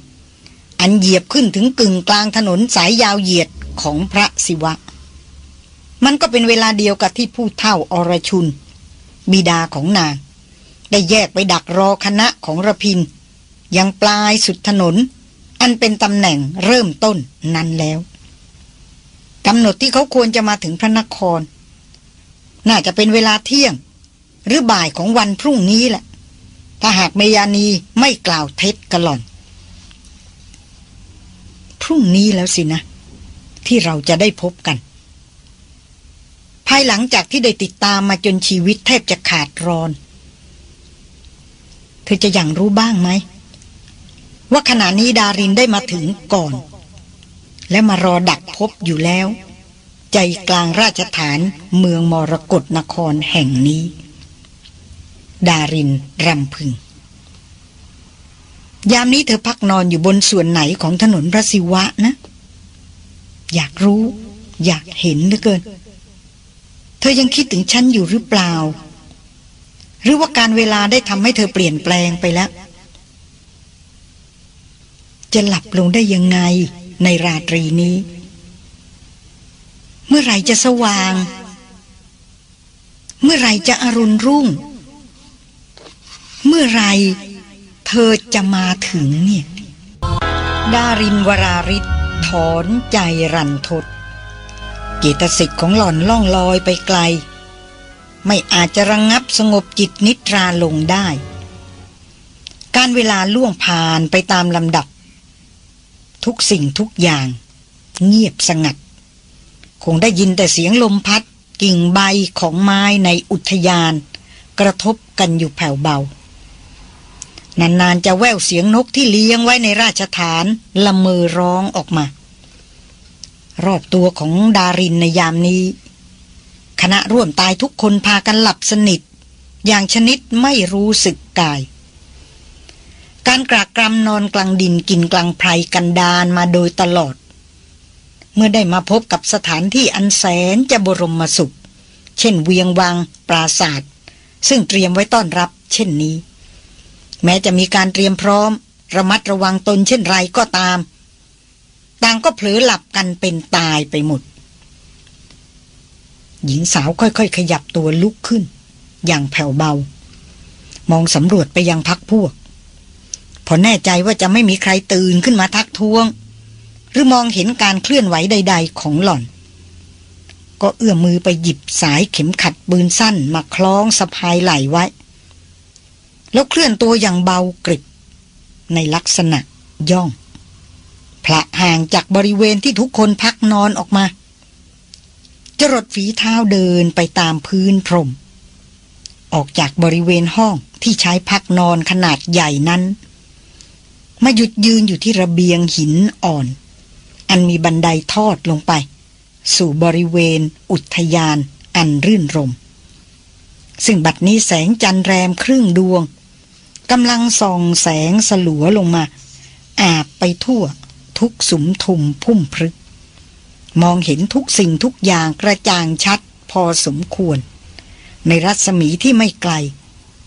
อันเหยียบขึ้นถึงกึ่งกลางถนนสายยาวเหยียดของพระศิวะ มันก็เป็นเวลาเดียวกับที่ผู้เท่าอรชุน บิดาของนาง ได้แยกไปดักรอคณะของระพิน ยังปลายสุดถนน อันเป็นตำแหน่งเริ่มต้นนั้นแล้วกำหนดที่เขาควรจะมาถึงพระนคร น่าจะเป็นเวลาเที่ยง หรือบ่ายของวันพรุ่งนี้แหละ ถ้าหากเมยานีไม่กล่าวเท็จกะหล่อน พรุ่งนี้แล้วสินะ ที่เราจะได้พบกัน ภายหลังจากที่ได้ติดตามมาจนชีวิตแทบจะขาดรอน เธอจะอย่างรู้บ้างไหม ว่าขณะนี้ดารินได้มาถึงก่อน และมารอดักพบอยู่แล้ว ใจกลางราชฐานเมืองมรกรนครแห่งนี้ ดารินรำพึง ยามนี้เธอพักนอนอยู่บนส่วนไหนของถนนพระศิวะนะ อยากรู้ อยากเห็นเหลือเกิน เธอยังคิดถึงฉันอยู่หรือเปล่า หรือว่าการเวลาได้ทำให้เธอเปลี่ยนแปลงไปแล้ว จะหลับลงได้ยังไงในราตรีนี้ เมื่อไรจะสว่าง เมื่อไรจะอรุณรุ่ง เมื่อไรเธอจะมาถึงเนี่ยดารินวราริศถอนใจรันทดเกตสิทธิ์ของหล่อนล่องลอยไปไกล ไม่อาจจะระงงับสงบจิตนิทราลงได้ การเวลาล่วงผ่านไปตามลำดับ ทุกสิ่งทุกอย่าง เงียบสงัด คงได้ยินแต่เสียงลมพัด กิ่งใบของไม้ในอุทยาน กระทบกันอยู่แผ่วเบานานๆจะแววเสียงนกที่เลี้ยงไว้ในราชฐานละเมอร้องออกมา รอบตัวของดารินในยามนี้ คณะร่วมตายทุกคนพากันหลับสนิท อย่างชนิดไม่รู้สึกกาย การกรากกรำนอนกลางดินกินกลางไพรกันดานมาโดยตลอด เมื่อได้มาพบกับสถานที่อันแสนจะบรมสุข เช่นเวียงวัง ปราศาสตร์ซึ่งเตรียมไว้ต้อนรับ เช่นนี้ แม้จะมีการเตรียมพร้อม ระมัดระวังตนเช่นไรก็ตาม ต่างก็เผลอหลับกันเป็นตายไปหมด หญิงสาวค่อยๆ ขยับตัวลุกขึ้น อย่างแผ่วเบา มองสำรวจไปยังพักพวก พอแน่ใจว่าจะไม่มีใครตื่นขึ้นมาทักท้วง หรือมองเห็นการเคลื่อนไหวใด ๆ ของหล่อน ก็เอื้อมมือไปหยิบสายเข็มขัดปืนสั้นมาคล้องสะพายไหลไว้ แล้วเคลื่อนตัวอย่างเบากริบในลักษณะย่องพละห่างจากบริเวณที่ทุกคนพักนอนออกมา จรดฝีเท้าเดินไปตามพื้นพรม ออกจากบริเวณห้องที่ใช้พักนอนขนาดใหญ่นั้น มาหยุดยืนอยู่ที่ระเบียงหินอ่อน อันมีบันไดทอดลงไป สู่บริเวณอุทยานอันรื่นรม ซึ่งบัดนี้แสงจันแรมครึ่งดวงกำลังส่องแสงสลัวลงมา อาบไปทั่วทุกสุมทุมพุ่มพรึก มองเห็นทุกสิ่งทุกอย่างกระจ่างชัดพอสมควร ในรัศมีที่ไม่ไกล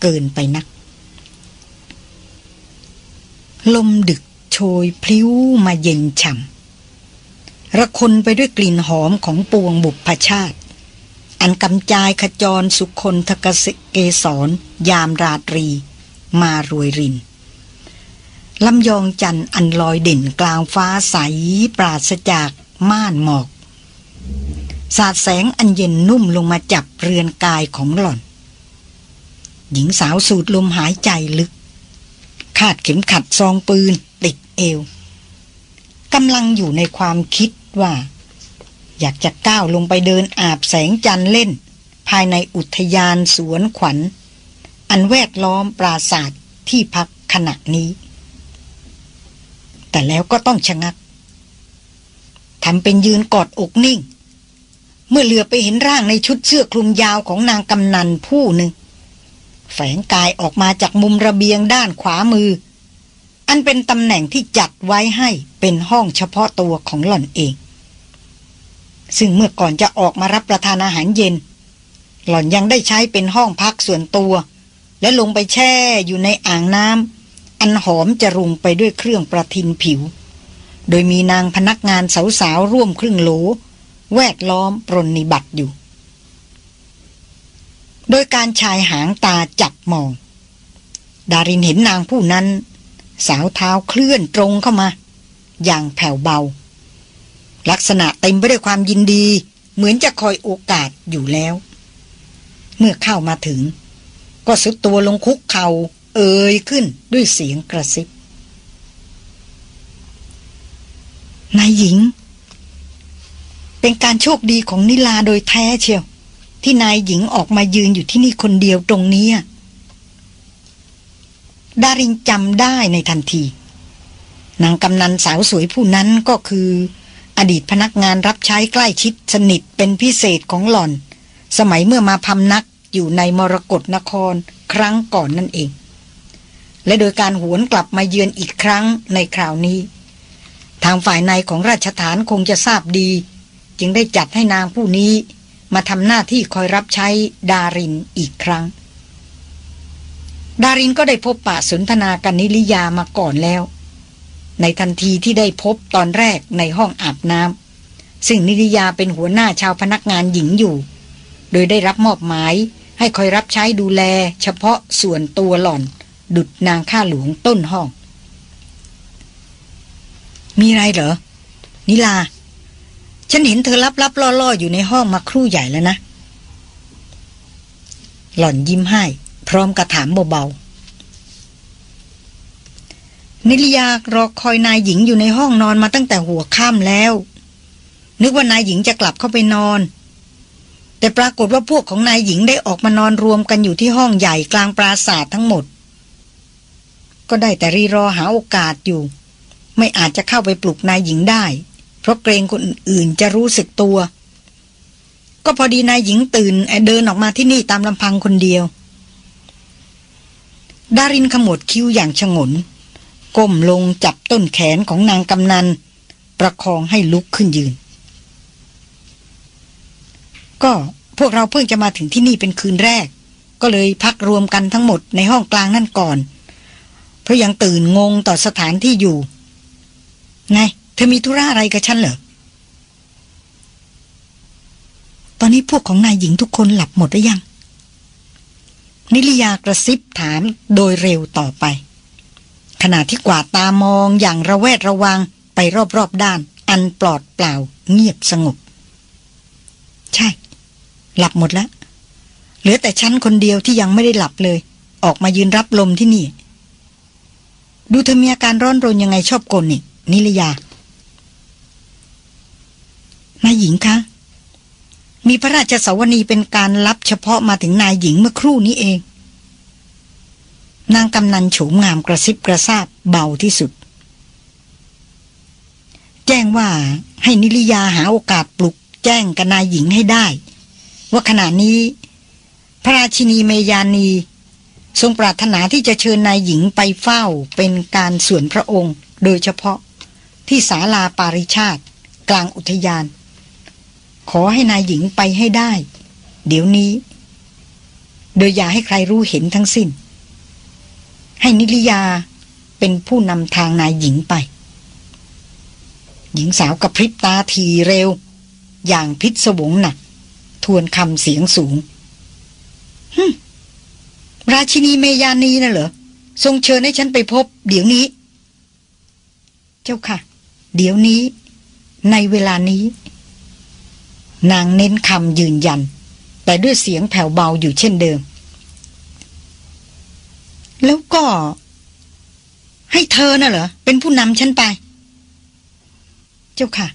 เกินไปนัก ลมดึกโชยพลิ้วมาเย็นฉ่ำระคนไปด้วยกลิ่นหอมของปวงบุพชาติ อันกำจายขจรสุคนทกสเกสรยามราตรี มารวยรินลำยองจันอันลอยเด่นกลางฟ้าใสปราศจาก ม่านหมอก สาดแสงอันเย็นนุ่มลงมาจับเรือนกายของหล่อน หญิงสาวสูดลมหายใจลึก คาดเข็มขัดซองปืน ติดเอวกำลังอยู่ในความคิดว่า อยากจะก้าวลงไปเดินอาบแสงจันเล่น ภายในอุทยานสวนขวัญ อันแวดล้อมปราศาสตร์ที่พักขณะนี้ แต่แล้วก็ต้องชะงัก ทำเป็นยืนกอดอกนิ่ง เมื่อเหลือไปเห็นร่างในชุดเสื้อคลุมยาวของนางกำนันผู้หนึ่ง แฝงกายออกมาจากมุมระเบียงด้านขวามือ อันเป็นตำแหน่งที่จัดไว้ให้เป็นห้องเฉพาะตัวของหล่อนเอง ซึ่งเมื่อก่อนจะออกมารับประทานอาหารเย็น หล่อนยังได้ใช้เป็นห้องพักส่วนตัว และลงไปแช่อยู่ในอ่างน้ำอันหอมจะรุงไปด้วยเครื่องประทินผิว โดยมีนางพนักงานสาวๆร่วมครึ่งโหล แวดล้อมปรนนิบัติอยู่ โดยการชายหางตาจับมอง ดารินเห็นนางผู้นั้น สาวเท้าเคลื่อนตรงเข้ามา อย่างแผ่วเบา ลักษณะเต็มไปด้วยความยินดี เหมือนจะคอยโอกาสอยู่แล้ว เมื่อเข้ามาถึง ก็สุดตัวลงคุกเขา่าเอ่ยขึ้นด้วยเสียงกระซิบ นายหญิง เป็นการโชคดีของนิลาโดยแท้เชียว ที่นายหญิงออกมายืนอยู่ที่นี่คนเดียวตรงนี้ดารินจำได้ในทันที นางกำนันสาวสวยผู้นั้นก็คือ อดีตพนักงานรับใช้ใกล้ชิดสนิทเป็นพิเศษของหล่อน สมัยเมื่อมาพำนักอยู่ในมรกรนครครั้งก่อนนั่นเอง และโดยการหวนกลับมาเยือนอีกครั้งในคราวนี้ ทางฝ่ายในของราชฐานคงจะทราบดี จึงได้จัดให้นางผู้นี้ มาทำหน้าที่คอยรับใช้ดารินอีกครั้ง ดารินก็ได้พบปะสนทนากันนิริยามาก่อนแล้ว ในทันทีที่ได้พบตอนแรกในห้องอาบน้ำซึ่งนิริยาเป็นหัวหน้าชาวพนักงานหญิงอยู่ โดยได้รับมอบหมายให้คอยรับใช้ดูแล เฉพาะส่วนตัวหล่อน ดุดนางข้าหลวงต้นห้อง มีไรเหรอ นิลา ฉันเห็นเธอลับลับล่อล่ออยู่ในห้องมาครู่ใหญ่แล้วนะ หล่อนยิ้มให้ พร้อมกระถามเบาๆนิลยารอคอยนายหญิงอยู่ในห้องนอนมาตั้งแต่หัวค่ำแล้ว นึกว่านายหญิงจะกลับเข้าไปนอน แต่ปรากฏว่าพวกของนายหญิงได้ออกมานอนรวมกันอยู่ที่ห้องใหญ่กลางปราสาททั้งหมด ก็ได้แต่รีรอหาโอกาสอยู่ ไม่อาจจะเข้าไปปลุกนายหญิงได้ เพราะเกรงคนอื่นจะรู้สึกตัว ก็พอดีนายหญิงตื่นเดินออกมาที่นี่ตามลำพังคนเดียว ดารินขมวดคิ้วอย่างชงน ก้มลงจับต้นแขนของนางกำนัน ประคองให้ลุกขึ้นยืน ก็พวกเราเพิ่งจะมาถึงที่นี่เป็นคืนแรก ก็เลยพักรวมกันทั้งหมดในห้องกลางนั่นก่อน เพราะยังตื่นงงต่อสถานที่อยู่ ไง เธอมีธุระอะไรกับฉันเหรอ ตอนนี้พวกของนายหญิงทุกคนหลับหมดหรือยัง นิลยากระซิบถามโดยเร็วต่อไป ขณะที่กวาดตามองอย่างระแวดระวังไปรอบๆด้าน อันปลอดเปล่า เงียบสงบ ใช่ หลับหมดแล้วเหลือแต่ฉันคนเดียวที่ยังไม่ได้หลับเลย ออกมายืนรับลมที่นี่ ดูเธอมีอาการร้อนรนยังไงชอบกลนี่ นิลยานายหญิงคะ มีพระราชสวนีเป็นการรับเฉพาะมาถึงนายหญิงเมื่อครู่นี้เอง นางกำนันโฉมงามกระซิบกระซาบเบาที่สุด แจ้งว่าให้นิรยาหาโอกาสปลุกแจ้งกับนายหญิงให้ได้ ว่าขณะนี้ พระราชินีเมยานี ทรงปรารถนาที่จะเชิญนายหญิงไปเฝ้าเป็นการส่วนพระองค์ โดยเฉพาะ ที่ศาลาปาริชาติ กลางอุทยาน ขอให้นายหญิงไปให้ได้ เดี๋ยวนี้ โดยอย่าให้ใครรู้เห็นทั้งสิ้น ให้นิริยาเป็นผู้นำทางนายหญิงไป หญิงสาวกับพริบตาทีเร็ว อย่างพิศวงหนัก ทวนคำเสียงสูงฮึราชินีเมยานีน่ะเหรอ ทรงเชิญให้ฉันไปพบ เดี๋ยวนี้ เจ้าค่ะ เดี๋ยวนี้ ในเวลานี้ นางเน้นคำยืนยัน แต่ด้วยเสียงแผ่วเบาอยู่เช่นเดิม แล้วก็ ให้เธอน่ะเหรอ เป็นผู้นำฉันไป เจ้าค่ะ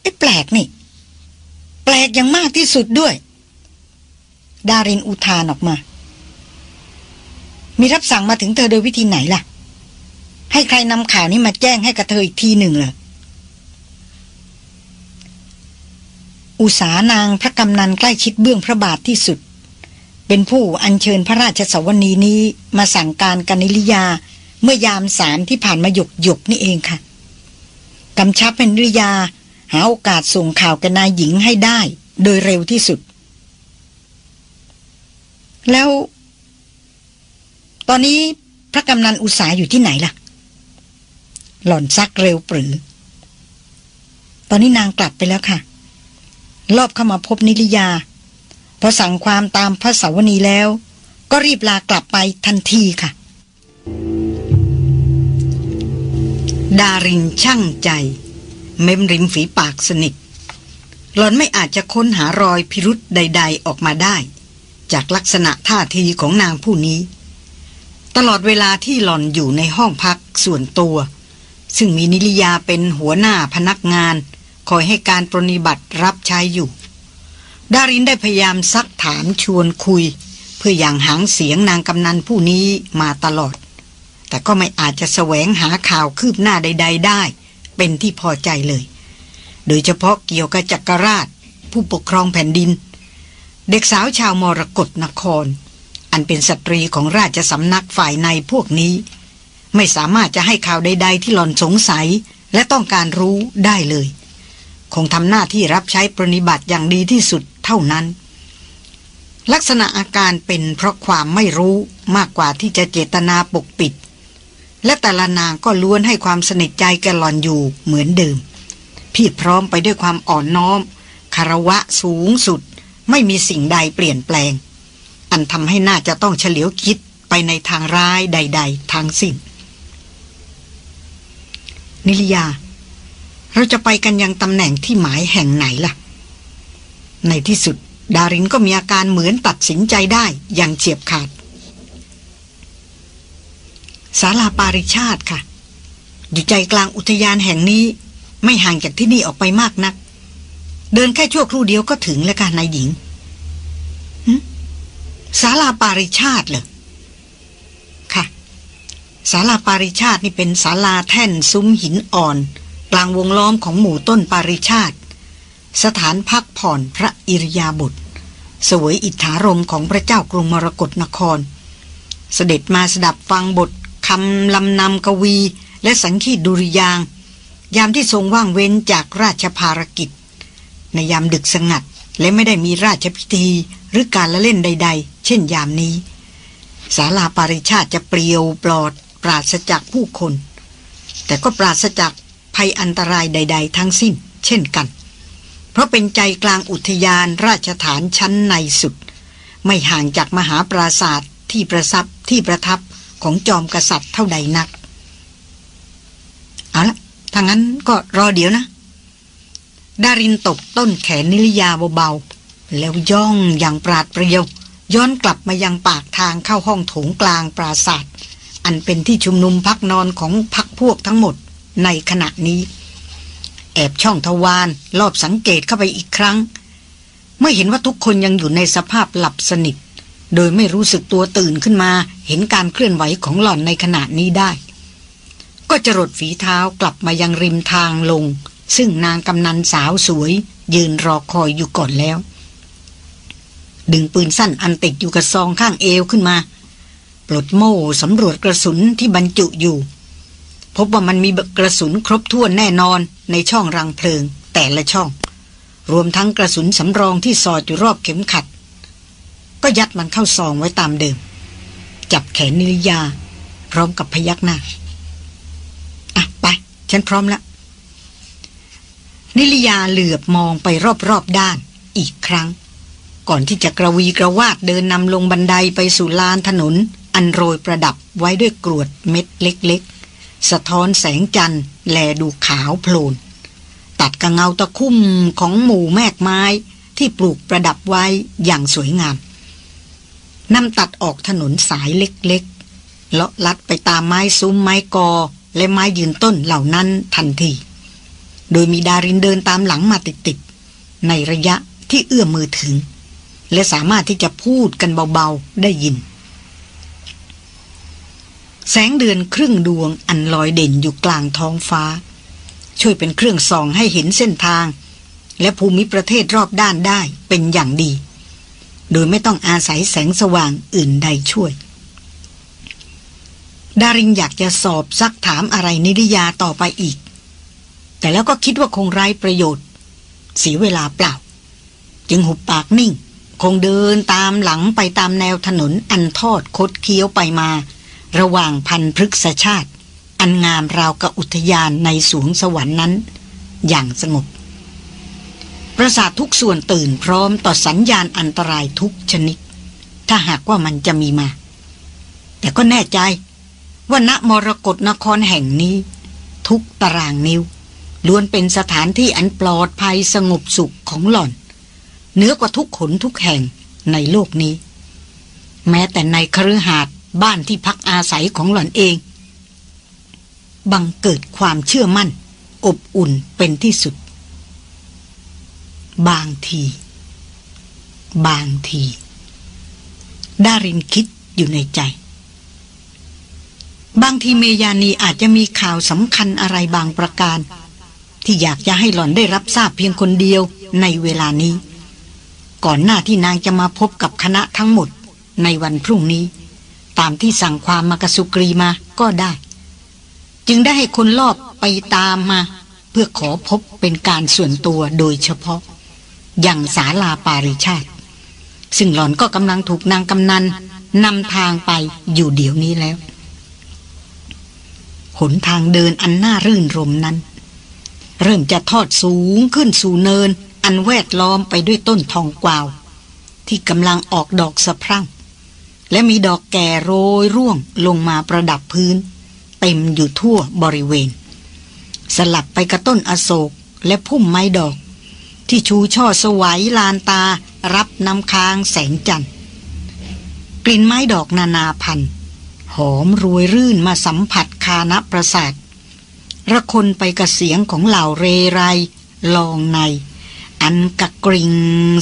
ไอ้แปลกนี่ แปลกอย่างมากที่สุดด้วย ดารินอุทานออกมา มีรับสั่งมาถึงเธอโดยวิธีไหนล่ะ ให้ใครนำข่าวนี้มาแจ้งให้กับเธออีกทีหนึ่งเหรออุสานางพระกำนันใกล้ชิดเบื้องพระบาทที่สุด เป็นผู้อัญเชิญพระราชสวนีนี้มาสั่งการกันิลิยา เมื่อยามสามที่ผ่านมาหยกหยกนี่เองค่ะกำชับเป็นนิลยา หาโอกาสส่งข่าวกับนายหญิงให้ได้ โดยเร็วที่สุด แล้ว ตอนนี้พระกำนันอุสาอยู่ที่ไหนล่ะ หล่อนซักเร็วปรือ ตอนนี้นางกลับไปแล้วค่ะ รอบเข้ามาพบนิลิยา พอสั่งความตามพระสาวนีแล้ว ก็รีบลากลับไปทันทีค่ะ ดารินช่างใจ เม้มริมฝีปากสนิทหล่อนไม่อาจจะค้นหารอยพิรุษใด ๆออกมาได้ จากลักษณะท่าทีของนางผู้นี้ ตลอดเวลาที่หล่อนอยู่ในห้องพักส่วนตัว ซึ่งมีนิลิยาเป็นหัวหน้าพนักงาน คอยให้การปรนิบัติรับใช้อยู่ ดารินได้พยายามซักถามชวนคุย เพื่ออย่างหางเสียงนางกำนันผู้นี้มาตลอด แต่ก็ไม่อาจจะแสวงหาข่าวคืบหน้าใด ๆ ได้ เป็นที่พอใจเลย โดยเฉพาะเกี่ยวกับจักรราช ผู้ปกครองแผ่นดิน เด็กสาวชาวมรกรนคร อันเป็นสตรีของราชสำนักฝ่ายในพวกนี้ ไม่สามารถจะให้ข่าวใด ๆ ที่หล่อนสงสัยและต้องการรู้ได้เลย คงทำหน้าที่รับใช้ปรนิบัติอย่างดีที่สุดเท่านั้น ลักษณะอาการเป็นเพราะความไม่รู้มากกว่าที่จะเจตนาปกปิด และแต่ละนางก็ล้วนให้ความสนิทใจแกหลอนอยู่เหมือนเดิม พีดพร้อมไปด้วยความอ่อนน้อมคารวะสูงสุด ไม่มีสิ่งใดเปลี่ยนแปลง อันทำให้น่าจะต้องเฉลียวคิดไปในทางร้ายใด ๆทางสิ้น นิลยา เราจะไปกันยังตำแหน่งที่หมายแห่งไหนล่ะ ในที่สุด ดารินก็มีอาการเหมือนตัดสินใจได้อย่างเฉียบขาดศาลาปาริชาติค่ะ อยู่ใจกลางอุทยานแห่งนี้ ไม่ห่างจากที่นี่ออกไปมากนัก เดินแค่ชั่วครู่เดียวก็ถึงแล้วค่ะนายหญิงศาลาปาริชาติเหรอ ศาลาปาริชาตินี่เป็นศาลาแท่นซุ้มหินอ่อน กลางวงล้อมของหมู่ต้นปาริชาติ สถานพักผ่อนพระอิริยาบถสวยอิทธารมของพระเจ้ากรุงมรกรนคร เสด็จมาสดับฟังบทคำลำนำกวี และสังคีดุริยาง ยามที่ทรงว่างเว้นจากราชภารกิจ ในยามดึกสงัดและไม่ได้มีราชพิธีหรือการละเล่นใด ๆ เช่นยามนี้ศาลาปาริชาติจะเปรียวปลอด ปราศจากผู้คน แต่ก็ปราศจากภัยอันตรายใด ๆ ทั้งสิ้น เช่นกัน เพราะเป็นใจกลางอุทยานราชฐานชั้นในสุด ไม่ห่างจากมหาปราศาสตร์ที่ประทับที่ประทับของจอมกษัตริย์เท่าใดนัก เอาละถ้างั้นก็รอเดี๋ยวนะ ดารินตกต้นแขนนิรยาเบาๆ แล้วย่องอย่างปราดเปรียว ย้อนกลับมายังปากทางเข้าห้องโถงกลางปราศาสตร์ อันเป็นที่ชุมนุมพักนอนของพักพวกทั้งหมดในขณะนี้ แอบช่องทวารรอบสังเกตเข้าไปอีกครั้ง เมื่อเห็นว่าทุกคนยังอยู่ในสภาพหลับสนิท โดยไม่รู้สึกตัวตื่นขึ้นมา เห็นการเคลื่อนไหวของหล่อนในขณะนี้ได้ ก็จะรดฝีเท้ากลับมายังริมทางลง ซึ่งนางกำนันสาวสวย ยืนรอคอยอยู่ก่อนแล้ว ดึงปืนสั้นอันติดอยู่กับซองข้างเอวขึ้นมา ปลดโม่สำรวจกระสุนที่บรรจุอยู่ พบว่ามันมีกระสุนครบถ้วนแน่นอนในช่องรังเพลิง แต่ละช่อง รวมทั้งกระสุนสำรองที่สอดอยู่รอบเข็มขัด ก็ยัดมันเข้าซองไว้ตามเดิม จับแขนนิรยา พร้อมกับพยักหน้า อะ ไป ฉันพร้อมแล้วนิรยาเหลือบมองไปรอบๆด้านอีกครั้ง ก่อนที่จะกระวีกระวาดเดินนำลงบันไดไปสู่ลานถนน อันโรยประดับไว้ด้วยกรวดเม็ดเล็กๆ สะท้อนแสงจันทร์แลดูขาวโพลน ตัดกับเงาตะคุ่มของหมู่แมกไม้ที่ปลูกประดับไว้อย่างสวยงามนำตัดออกถนนสายเล็กๆ เลาะลัดไปตามไม้ซุ้มไม้กอ และไม้ยืนต้นเหล่านั้นทันที โดยมีดารินเดินตามหลังมาติดๆ ในระยะที่เอื้อมมือถึง และสามารถที่จะพูดกันเบาๆ ได้ยิน แสงเดือนครึ่งดวงอันลอยเด่นอยู่กลางท้องฟ้า ช่วยเป็นเครื่องส่องให้เห็นเส้นทาง และภูมิประเทศรอบด้านได้เป็นอย่างดี โดยไม่ต้องอาศัยแสงสว่างอื่นใดช่วย ดารินอยากจะสอบซักถามอะไรนิริยาต่อไปอีก แต่แล้วก็คิดว่าคงไร้ประโยชน์ เสียเวลาเปล่า จึงหุบปากนิ่ง คงเดินตามหลังไปตามแนวถนนอันทอดคดเคี้ยวไปมา ระหว่างพันพฤกษชาติ อันงามราวกับอุทยานในสวงสวรรค์นั้น อย่างสงบ ประสาททุกส่วนตื่นพร้อมต่อสัญญาณอันตรายทุกชนิด ถ้าหากว่ามันจะมีมา แต่ก็แน่ใจว่าณมรกรนครแห่งนี้ ทุกตารางนิ้วล้วนเป็นสถานที่อันปลอดภัยสงบสุขของหล่อน เนื้อกว่าทุกขนทุกแห่งในโลกนี้ แม้แต่ในคฤหาสน์ บ้านที่พักอาศัยของหล่อนเอง บังเกิดความเชื่อมั่น อบอุ่นเป็นที่สุด บางที บางทีดารินคิดอยู่ในใจ บางทีเมยานีอาจจะมีข่าวสำคัญอะไรบางประการ ที่อยากจะให้หล่อนได้รับทราบเพียงคนเดียวในเวลานี้ ก่อนหน้าที่นางจะมาพบกับคณะทั้งหมดในวันพรุ่งนี้ ตามที่สั่งความมากสุกรีมาก็ได้ จึงได้ให้คนรอบไปตามมา เพื่อขอพบเป็นการส่วนตัวโดยเฉพาะ อย่างศาลาปาริชาติ ซึ่งหล่อนก็กำลังถูกนางกำนันนำทางไปอยู่เดี๋ยวนี้แล้ว หนทางเดินอันน่ารื่นรมนั้น เริ่มจะทอดสูงขึ้นสู่เนิน อันแวดล้อมไปด้วยต้นทองกวาว ที่กำลังออกดอกสะพรั่ง และมีดอกแก่โรยร่วงลงมาประดับพื้น เต็มอยู่ทั่วบริเวณ สลับไปกับต้นอโศกและพุ่มไม้ดอก ที่ชูช่อสวัยลานตารับน้ำค้างแสงจันทร์ กลิ่นไม้ดอกนานาพันธุ์ หอมรวยรื่นมาสัมผัสคานประสาทระคนไปกับเสียงของเหล่าเรไรลองใน อันกะกริง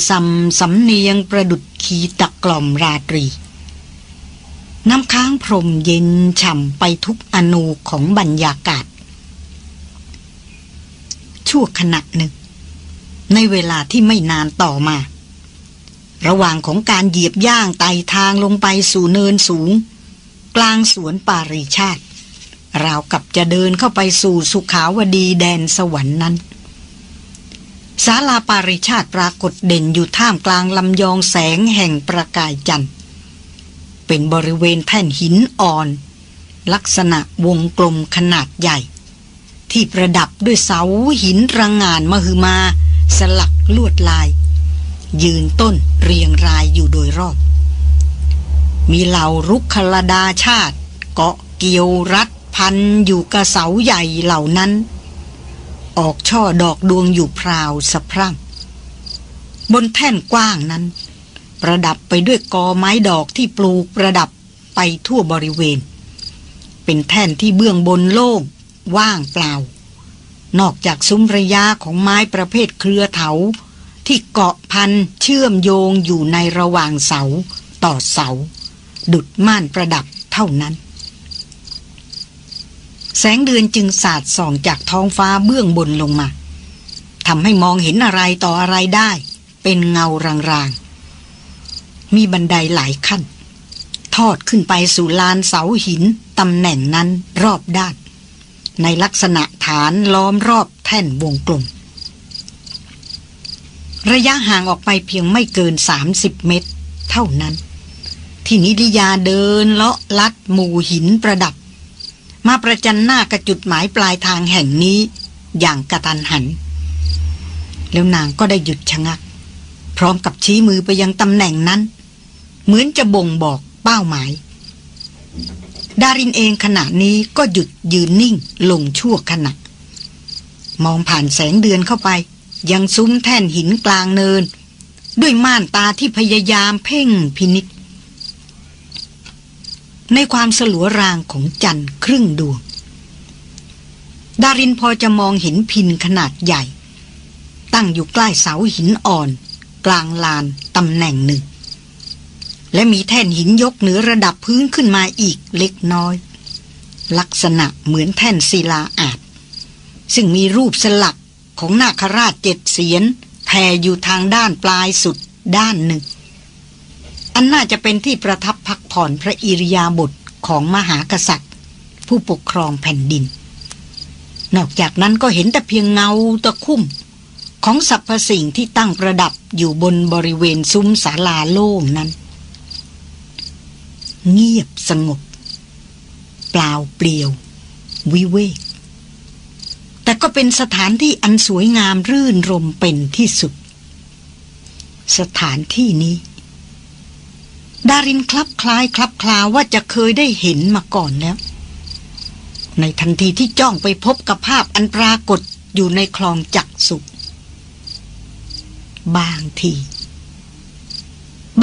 ซำสำเนียงประดุดขีตะกล่อมราตรี น้ำค้างพรมเย็นฉ่ำไปทุกอนูของบรรยากาศ ชั่วขณะหนึ่ง ในเวลาที่ไม่นานต่อมา ระหว่างของการเหยียบย่างไต่ทางลงไปสู่เนินสูง กลางสวนปาริชาติราวกับจะเดินเข้าไปสู่สุขาวดีแดนสวรรค์นั้นศาลาปาริชาติปรากฏเด่นอยู่ท่ามกลางลำยองแสงแห่งประกายจันทร์ เป็นบริเวณแท่นหินอ่อน ลักษณะวงกลมขนาดใหญ่ ที่ประดับด้วยเสาหินรังงานมหึมา สลักลวดลาย ยืนต้นเรียงรายอยู่โดยรอบ มีเหล่ารุกขลดาชาติ เกาะเกี่ยวรัดพันอยู่กระเสาใหญ่เหล่านั้น ออกช่อดอกดวงอยู่พราวสะพรั่ง บนแท่นกว้างนั้น ประดับไปด้วยกอไม้ดอกที่ปลูกประดับไปทั่วบริเวณ เป็นแท่นที่เบื้องบนโล่งว่างเปล่า นอกจากซุ้มระยะของไม้ประเภทเครือเถา ที่เกาะพันเชื่อมโยงอยู่ในระหว่างเสาต่อเสา ดุดม่านประดับเท่านั้น แสงเดือนจึงสาดส่องจากท้องฟ้าเบื้องบนลงมาทำให้มองเห็นอะไรต่ออะไรได้ เป็นเงารางๆ มีบันไดหลายขั้น ทอดขึ้นไปสู่ลานเสาหินตำแหน่งนั้นรอบด้าน ในลักษณะฐานล้อมรอบแท่นวงกลม ระยะห่างออกไปเพียงไม่เกิน 30 เมตร เท่านั้น ที่นิริยาเดินเลาะลัดหมู่หินประดับ มาประจันหน้ากับจุดหมายปลายทางแห่งนี้อย่างกระตันหัน แล้วนางก็ได้หยุดชะงัก พร้อมกับชี้มือไปยังตำแหน่งนั้น เหมือนจะบ่งบอกเป้าหมาย ดารินเองขณะนี้ก็หยุดยืนนิ่งลงชั่วขณะ มองผ่านแสงเดือนเข้าไป ยังซุ้มแท่นหินกลางเนิน ด้วยม่านตาที่พยายามเพ่งพินิษในความสลัวรางของจันทร์ครึ่งดวง ดารินพอจะมองเห็นพินขนาดใหญ่ ตั้งอยู่ใกล้เสาหินอ่อน กลางลานตำแหน่งหนึ่ง และมีแท่นหินยกเหนือระดับพื้นขึ้นมาอีกเล็กน้อย ลักษณะเหมือนแท่นศิลาอาบซึ่งมีรูปสลักของนาคราชเจ็ดเสียนแผ่อยู่ทางด้านปลายสุดด้านหนึ่ง อันน่าจะเป็นที่ประทับพักผ่อนพระอิริยาบถของมหากษัตริย์ ผู้ปกครองแผ่นดิน นอกจากนั้นก็เห็นแต่เพียงเงาตะคุ่ม ของสรรพสิ่งที่ตั้งประดับอยู่บนบริเวณซุ้มศาลาโล่งนั้น เงียบสงบ เปล่าเปลี่ยว วิเวก แต่ก็เป็นสถานที่อันสวยงามรื่นรมเป็นที่สุด สถานที่นี้ ดารินคลับคลายคลับคลาว่าจะเคยได้เห็นมาก่อนแล้ว ในทันทีที่จ้องไปพบกับภาพอันปรากฏอยู่ในคลองจักสุบางที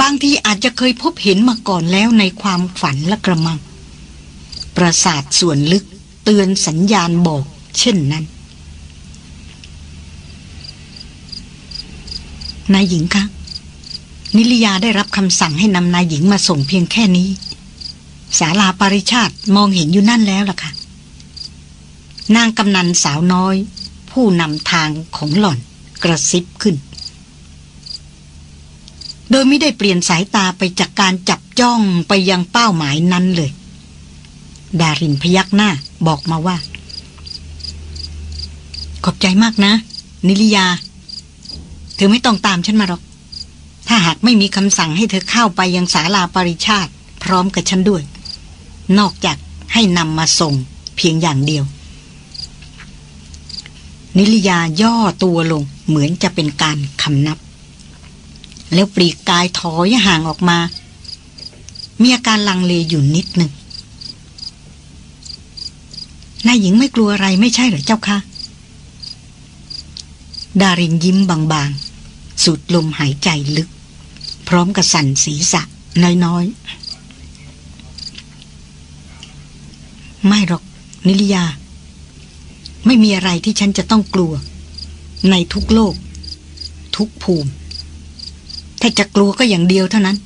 บางทีอาจจะเคยพบเห็นมาก่อนแล้วในความฝันและกระมัง ประสาทส่วนลึกเตือนสัญญาณบอก เช่นนั้นนายหญิงคะนิลยาได้รับคำสั่งให้นำนายหญิงมาส่งเพียงแค่นี้ศาลาปริชาติมองเห็นอยู่นั่นแล้วล่ะค่ะ นางกำนันสาวน้อย ผู้นำทางของหล่อนกระซิบขึ้น โดยไม่ได้เปลี่ยนสายตาไปจากการจับจ้องไปยังเป้าหมายนั้นเลย ดารินพยักหน้าบอกมาว่า ขอบใจมากนะ นิลิยา เธอไม่ต้องตามฉันมาหรอก ถ้าหากไม่มีคำสั่งให้เธอเข้าไปยังศาลาปริชาติ พร้อมกับฉันด้วย นอกจากให้นำมาส่งเพียงอย่างเดียว นิลยาย่อตัวลงเหมือนจะเป็นการคำนับ แล้วปลีกกายถอยห่างออกมา มีอาการลังเลอยู่นิดหนึ่งนายหญิงไม่กลัวอะไรไม่ใช่หรอเจ้าคะดารินยิ้มบางๆ สูดลมหายใจลึก พร้อมกับสั่นศีรษะน้อยๆ ไม่หรอก นิลยา ไม่มีอะไรที่ฉันจะต้องกลัว ในทุกโลก ทุกภูมิ ถ้าจะกลัวก็อย่างเดียวเท่านั้น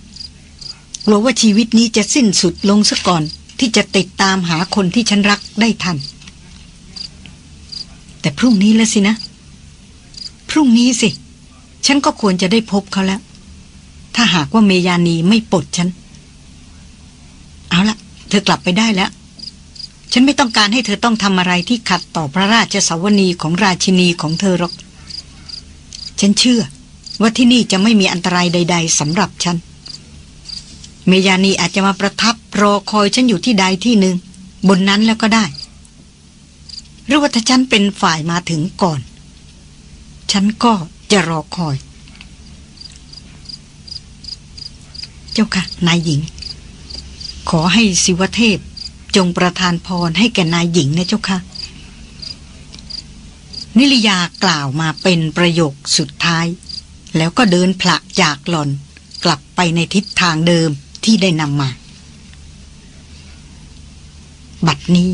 กลัวว่าชีวิตนี้จะสิ้นสุดลงซะก่อน ที่จะติดตามหาคนที่ฉันรักได้ทัน แต่พรุ่งนี้แล้วสินะ พรุ่งนี้สิ ฉันก็ควรจะได้พบเขาแล้ว ถ้าหากว่าเมยานีไม่ปลดฉัน เอาละเธอกลับไปได้แล้วฉันไม่ต้องการให้เธอต้องทำอะไรที่ขัดต่อพระราชสวนีของราชินีของเธอหรอก ฉันเชื่อ ว่าที่นี่จะไม่มีอันตรายใด ๆสำหรับฉัน เมยานีอาจจะมาประทับรอคอยฉันอยู่ที่ใดที่หนึ่ง บนนั้นแล้วก็ได้ หรือว่าถ้าฉันเป็นฝ่ายมาถึงก่อน ฉันก็จะรอคอย เจ้าค่ะ นายหญิง ขอให้สิวเทพจงประทานพรให้แก่นายหญิงนะเจ้าค่ะนิลยากล่าวมาเป็นประโยคสุดท้าย แล้วก็เดินผละจากหล่อนกลับไปในทิศทางเดิมที่ได้นำมา บัดนี้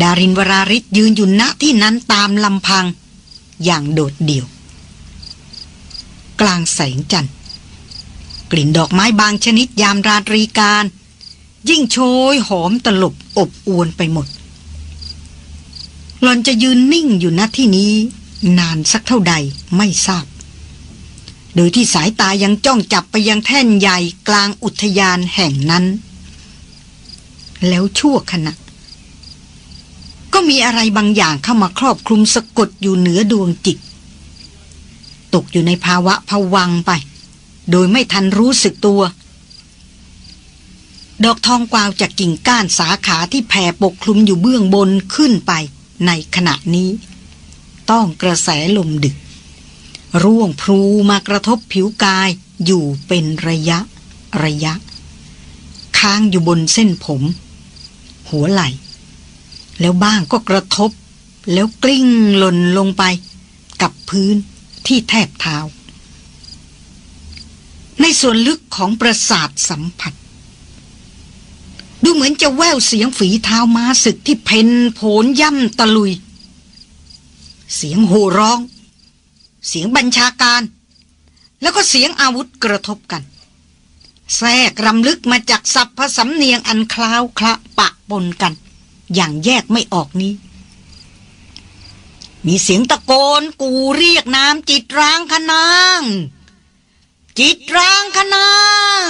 ดารินวราริศยืนอยู่ณที่นั้นตามลำพัง อย่างโดดเดี่ยว กลางแสงจันทร์กลิ่นดอกไม้บางชนิดยามราตรีการ ยิ่งโชยหอมตลบอบอวนไปหมด หลอนจะยืนนิ่งอยู่ณที่นี้ นานสักเท่าใดไม่ทราบ โดยที่สายตายังจ้องจับไปยังแท่นใหญ่กลางอุทยานแห่งนั้น แล้วชั่วขณะ ก็มีอะไรบางอย่างเข้ามาครอบคลุมสะกดอยู่เหนือดวงจิต ตกอยู่ในภาวะผวังไป โดยไม่ทันรู้สึกตัว ดอกทองกวาวจากกิ่งก้านสาขาที่แผ่ปกคลุมอยู่เบื้องบนขึ้นไปในขณะนี้ ต้องกระแสลมดึก ร่วงพลูมากระทบผิวกายอยู่เป็นระยะ ระยะ ค้างอยู่บนเส้นผม หัวไหล่ แล้วบ้างก็กระทบ แล้วกลิ้งหล่นลงไป กับพื้นที่แทบเท้า ในส่วนลึกของประสาทสัมผัส ดูเหมือนจะแววเสียงฝีเท้าม้าศึกที่เพนโผนย่ำตะลุย เสียงโห่ร้อง เสียงบัญชาการ แล้วก็เสียงอาวุธกระทบกัน แทรกรำลึกมาจากสับผสำเนียงอันคล้าวคละปะปนกัน อย่างแยกไม่ออกนี้ มีเสียงตะโกนกูเรียกน้ำจิตร้างคนางจิตร้างคนาง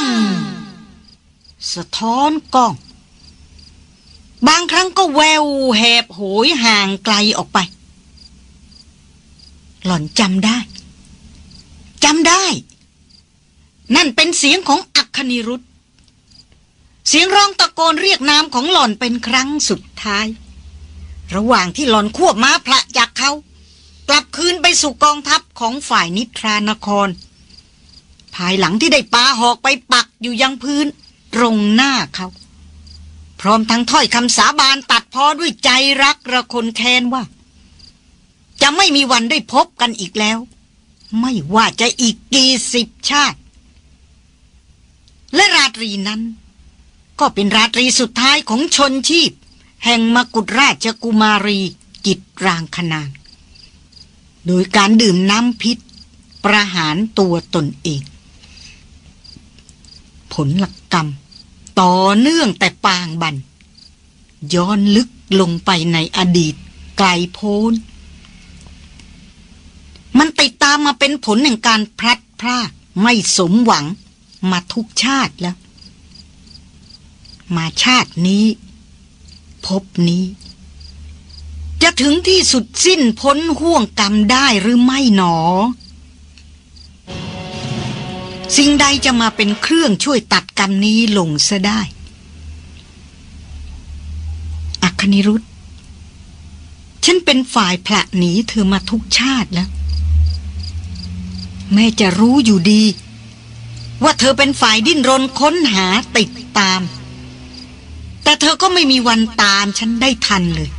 สะท้อนกล้อง บางครั้งก็แววแหบโหยห่างไกลออกไป หล่อนจำได้จำได้ นั่นเป็นเสียงของอัคคณิรุธเสียงร้องตะโกนเรียกนามของหล่อนเป็นครั้งสุดท้าย ระหว่างที่หล่อนควบม้าพระจากเขา กลับคืนไปสู่กองทัพของฝ่ายนิทรานคร ภายหลังที่ได้ปาหอกไปปักอยู่ยังพื้น ตรงหน้าเขา พร้อมทั้งถ้อยคำสาบานตัดพ้อด้วยใจรักระคนแค้นว่า จะไม่มีวันได้พบกันอีกแล้ว ไม่ว่าจะอีกกี่สิบชาติ และราตรีนั้น ก็เป็นราตรีสุดท้ายของชนชีพ แห่งมกุฎราชกุมารีจิตรางคนางโดยการดื่มน้ำพิษ ประหารตัวตนเอง ผลหลักกรรม ต่อเนื่องแต่ปางบัน ย้อนลึกลงไปในอดีตไกลโพ้น มันติดตามมาเป็นผลแห่งการพลัดพรากไม่สมหวังมาทุกชาติแล้ว มาชาตินี้ พบนี้ จะถึงที่สุดสิ้นพ้นห่วงกรรมได้หรือไม่หนอ สิ่งใดจะมาเป็นเครื่องช่วยตัดกรรมนี้ลงซะได้ อัคนิรุธฉันเป็นฝ่ายผละหนีเธอมาทุกชาติแล้ว แม่จะรู้อยู่ดี ว่าเธอเป็นฝ่ายดิ้นรนค้นหาติดตาม แต่เธอก็ไม่มีวันตามฉันได้ทันเลย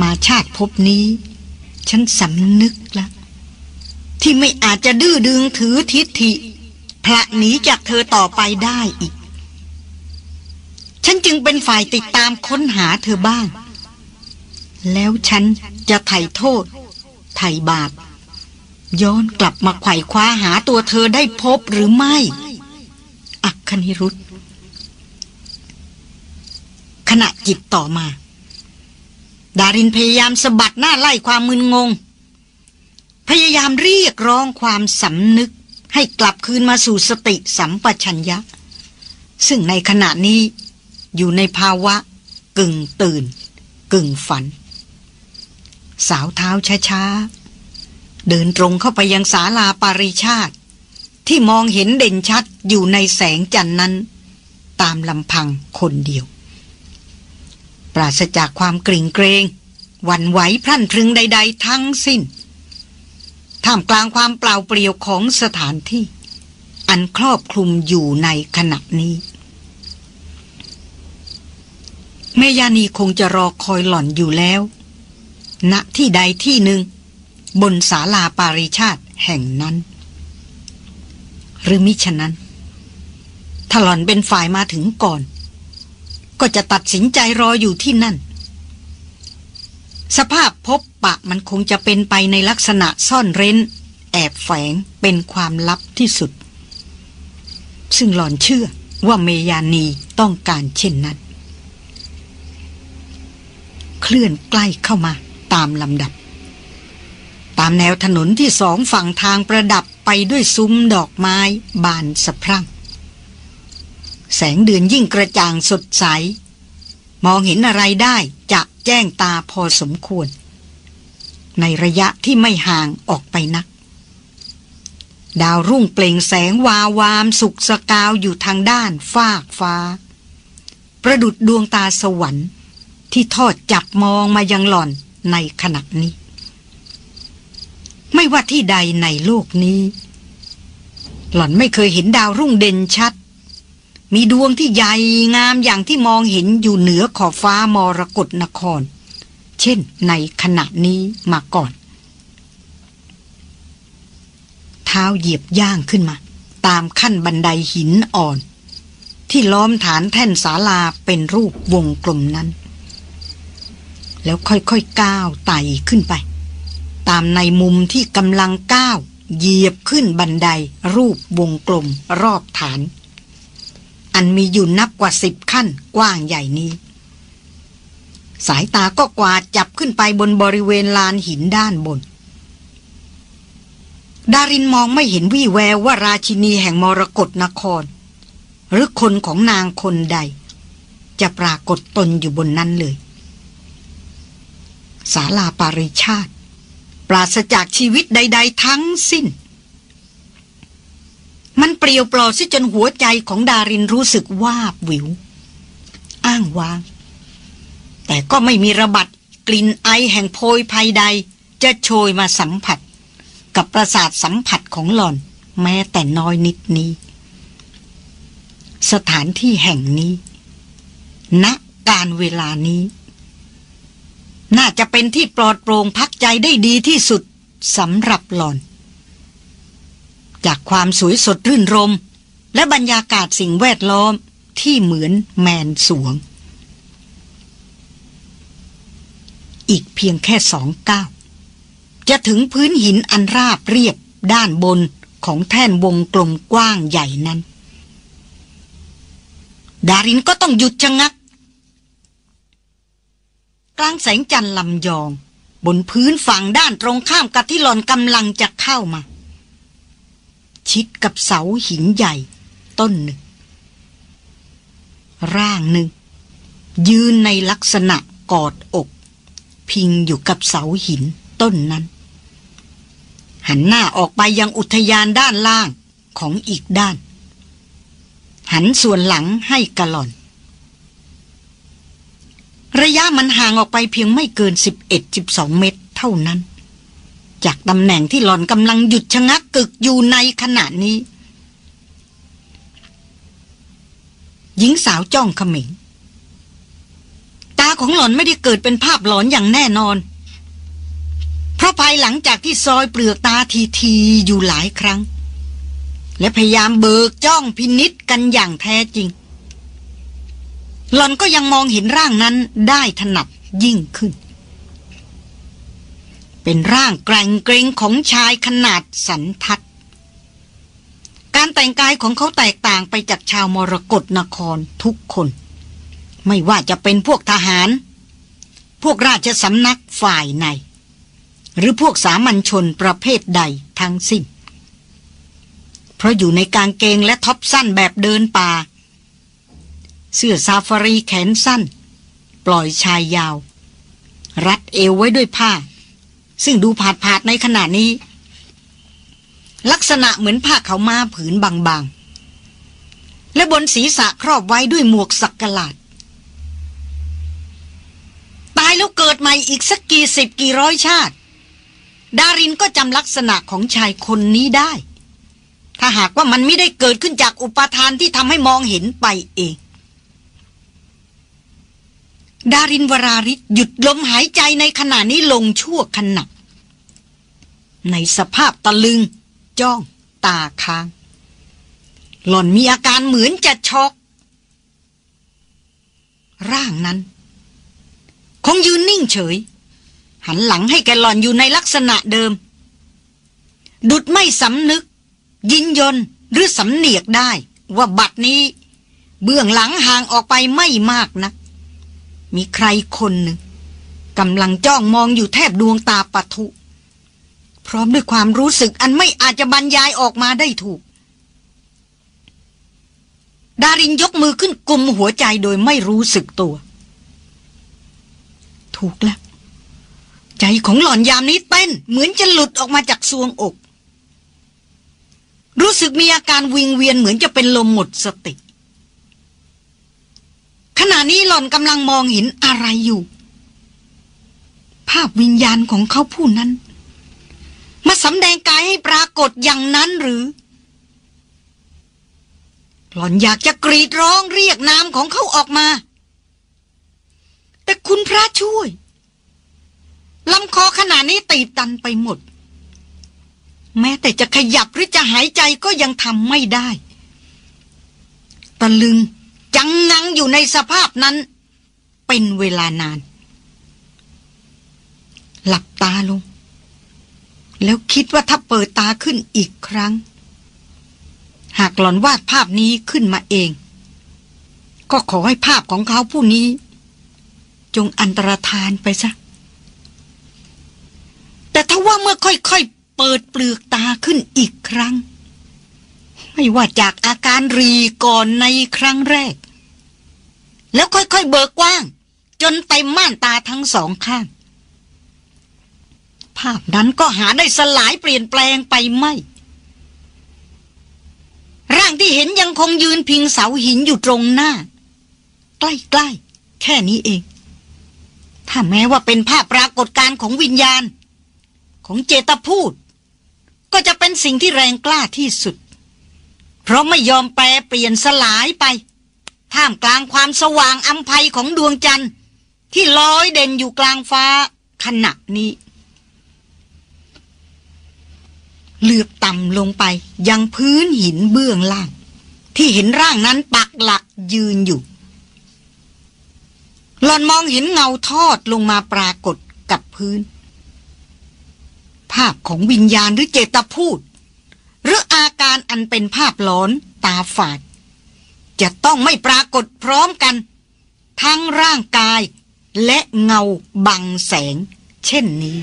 มาชาติพบนี้ ฉันสำนึกแล้วที่ไม่อาจจะดื้อดึงถือทิฐิพระหนีจากเธอต่อไปได้อีก ฉันจึงเป็นฝ่ายติดตามค้นหาเธอบ้าง แล้วฉันจะไถ่โทษ ไถ่บาป ย้อนกลับมาไขว่คว้าหาตัวเธอได้พบหรือไม่ อักคณิรุธขณะจิตต่อมา ดารินพยายามสะบัดหน้าไล่ความมึนงง พยายามเรียกร้องความสำนึกให้กลับคืนมาสู่สติสัมปชัญญะ ซึ่งในขณะนี้อยู่ในภาวะ กึ่งตื่น กึ่งฝัน สาวเท้าช้าๆ เดินตรงเข้าไปยังศาลาปาริชาติ ที่มองเห็นเด่นชัดอยู่ในแสงจันนั้น ตามลำพังคนเดียว ปราศจากความกริ่งเกรงหวั่นไหวพรั่นพรึงใด ๆ ทั้งสิ้น ท่ามกลางความเปล่าเปลี่ยวของสถานที่ อันครอบคลุมอยู่ในขณะนี้เมยานีคงจะรอคอยหล่อนอยู่แล้วณที่ใดที่หนึ่ง บนศาลาปาริชาติแห่งนั้น หรือมิฉะนั้น ถ้าหล่อนเป็นฝ่ายมาถึงก่อน ก็จะตัดสินใจรออยู่ที่นั่น สภาพพบปะมันคงจะเป็นไปในลักษณะซ่อนเร้น แอบแฝงเป็นความลับที่สุด ซึ่งหล่อนเชื่อว่าเมยานีต้องการเช่นนั้น เคลื่อนใกล้เข้ามาตามลำดับ ตามแนวถนนที่สองฝั่งทางประดับไปด้วยซุ้มดอกไม้บานสะพรั่ง แสงเดือนยิ่งกระจ่างสดใส มองเห็นอะไรได้จะแจ้งตาพอสมควร ในระยะที่ไม่ห่างออกไปนัก ดาวรุ่งเปล่งแสงวาวามสุกสกาวอยู่ทางด้านฟากฟ้า ประดุดดวงตาสวรรค์ที่ทอดจับมองมายังหล่อนในขณะนี้ ไม่ว่าที่ใดในโลกนี้ หล่อนไม่เคยเห็นดาวรุ่งเด่นชัด มีดวงที่ใหญ่งามอย่างที่มองเห็นอยู่เหนือขอบฟ้ามรกรนคร เช่นในขณะนี้มาก่อน เท้าเหยียบย่างขึ้นมา ตามขั้นบันไดหินอ่อน ที่ล้อมฐานแท่นศาลาเป็นรูปวงกลมนั้น แล้วค่อยๆก้าวไต่ขึ้นไป ตามในมุมที่กำลังก้าวเหยียบขึ้นบันไดรูปวงกลมรอบฐาน อันมีอยู่นับกว่าสิบขั้นกว้างใหญ่นี้ สายตาก็กวาดจับขึ้นไปบนบริเวณลานหินด้านบน ดารินมองไม่เห็นวี่แววว่าราชินีแห่งมรกรนคร หรือคนของนางคนใด จะปรากฏตนอยู่บนนั้นเลย ศาลาปาริชาติ ปราศจากชีวิตใด ๆ ทั้งสิ้น มันเปลี่ยวปลอซิจนหัวใจของดารินรู้สึกวาบวิว อ้างว้าง แต่ก็ไม่มีระบัดกลิ่นไอแห่งโพยภัยใด จะโชยมาสัมผัส กับประสาทสัมผัสของหล่อน แม้แต่น้อยนิดนี้ สถานที่แห่งนี้ณการเวลานี้ น่าจะเป็นที่ปลอดโปร่งพักใจได้ดีที่สุดสำหรับหลอน จากความสวยสดรื่นรม และบรรยากาศสิ่งแวดล้อมที่เหมือนแมนสวง อีกเพียงแค่สองก้าวจะถึงพื้นหินอันราบเรียบด้านบนของแท่นวงกลมกว้างใหญ่นั้น ดารินก็ต้องหยุดชะงัก กลางแสงจันทร์ลำยอง บนพื้นฝั่งด้านตรงข้ามกับที่หลอนกำลังจะเข้ามา ชิดกับเสาหินใหญ่ ต้นหนึ่ง ร่างหนึ่ง ยืนในลักษณะกอดอก พิงอยู่กับเสาหินต้นนั้น หันหน้าออกไปยังอุทยานด้านล่างของอีกด้าน หันส่วนหลังให้กะหล่อน ระยะมันห่างออกไปเพียงไม่เกิน 11-12 เมตรเท่านั้น จากตำแหน่งที่หลอนกำลังหยุดชะงักกึกอยู่ในขณะนี้ หญิงสาวจ้องเขม็งตาของหลอนไม่ได้เกิดเป็นภาพหลอนอย่างแน่นอน เพราะภายหลังจากที่ซอยเปลือกตาทีทีอยู่หลายครั้ง และพยายามเบิกจ้องพินิษกันอย่างแท้จริง หล่อนก็ยังมองเห็นร่างนั้นได้ถนัดยิ่งขึ้น เป็นร่างแกร่งเกรงของชายขนาดสันทัด การแต่งกายของเขาแตกต่างไปจากชาวมรกรนครทุกคน ไม่ว่าจะเป็นพวกทหาร พวกราชสำนักฝ่ายใน หรือพวกสามัญชนประเภทใดทั้งสิ้น เพราะอยู่ในกางเกงและท็อปสั้นแบบเดินป่า เสื้อซาฟารีแขนสั้น ปล่อยชายยาว รัดเอวไว้ด้วยผ้า ซึ่งดูผาดผาดในขณะนี้ ลักษณะเหมือนผ้าเขามาผืนบางๆ และบนศีรษะครอบไว้ด้วยหมวกสักกลาดตายแล้วเกิดใหม่อีกสักกี่สิบกี่ร้อยชาติ ดารินก็จำลักษณะของชายคนนี้ได้ ถ้าหากว่ามันไม่ได้เกิดขึ้นจากอุปทานที่ทำให้มองเห็นไปเอง ดารินวราริศหยุดลมหายใจในขณะนี้ลงชั่วขณะในสภาพตะลึง จ้อง ตาค้าง หล่อนมีอาการเหมือนจะช็อก ร่างนั้น คงยืนนิ่งเฉย หันหลังให้แกหล่อนอยู่ในลักษณะเดิม ดุดไม่สำนึก ยินยนหรือสำเนียกได้ ว่าบัดนี้ เบื้องหลังห่างออกไปไม่มากนัก มีใครคนหนึ่งกำลังจ้องมองอยู่แทบดวงตาปะทุ พร้อมด้วยความรู้สึกอันไม่อาจจะบรรยายออกมาได้ถูก ดารินยกมือขึ้นกลุมหัวใจโดยไม่รู้สึกตัว ถูกแล้ว ใจของหล่อนยามนี้เต้น เหมือนจะหลุดออกมาจากซวงอก รู้สึกมีอาการวิงเวียนเหมือนจะเป็นลมหมดสติ ขณะนี้หล่อนกำลังมองเห็นอะไรอยู่ ภาพวิญญาณของเขาผู้นั้น มาสำแดงกายให้ปรากฏอย่างนั้นหรือ หล่อนอยากจะกรีดร้องเรียกนามของเขาออกมา แต่คุณพระช่วยลำคอขนาดนี้ตีบตันไปหมด แม้แต่จะขยับหรือจะหายใจก็ยังทำไม่ได้ ตะลึง จังงังอยู่ในสภาพนั้น เป็นเวลานาน หลับตาลง แล้วคิดว่าถ้าเปิดตาขึ้นอีกครั้ง หากหลอนวาดภาพนี้ขึ้นมาเอง ก็ขอให้ภาพของเขาผู้นี้ จงอันตรธานไปซะแต่ถ้าว่าเมื่อค่อยๆ เปิดเปลือกตาขึ้นอีกครั้ง ไม่ว่าจากอาการรีก่อนในครั้งแรก แล้วค่อยๆเบิกกว้าง จนเต็มม่านตาทั้งสองข้าง ภาพนั้นก็หาได้สลายเปลี่ยนแปลงไปไม่ ร่างที่เห็นยังคงยืนพิงเสาหินอยู่ตรงหน้า ใกล้ๆ แค่นี้เอง ถ้าแม้ว่าเป็นภาพปรากฏการณ์ของวิญญาณ ของเจตพูด ก็จะเป็นสิ่งที่แรงกล้าที่สุด เพราะไม่ยอมแปรเปลี่ยนสลายไป ท่ามกลางความสว่างอัมภัยของดวงจันทร์ ที่ลอยเด่นอยู่กลางฟ้าขณะนี้ เหลือบต่ำลงไปยังพื้นหินเบื้องล่าง ที่เห็นร่างนั้นปักหลักยืนอยู่ หลอนมองเห็นเงาทอดลงมาปรากฏกับพื้น ภาพของวิญญาณหรือเจตพูด หรืออาการอันเป็นภาพหลอนตาฝาด จะต้องไม่ปรากฏพร้อมกัน ทั้งร่างกายและเงาบังแสง เช่นนี้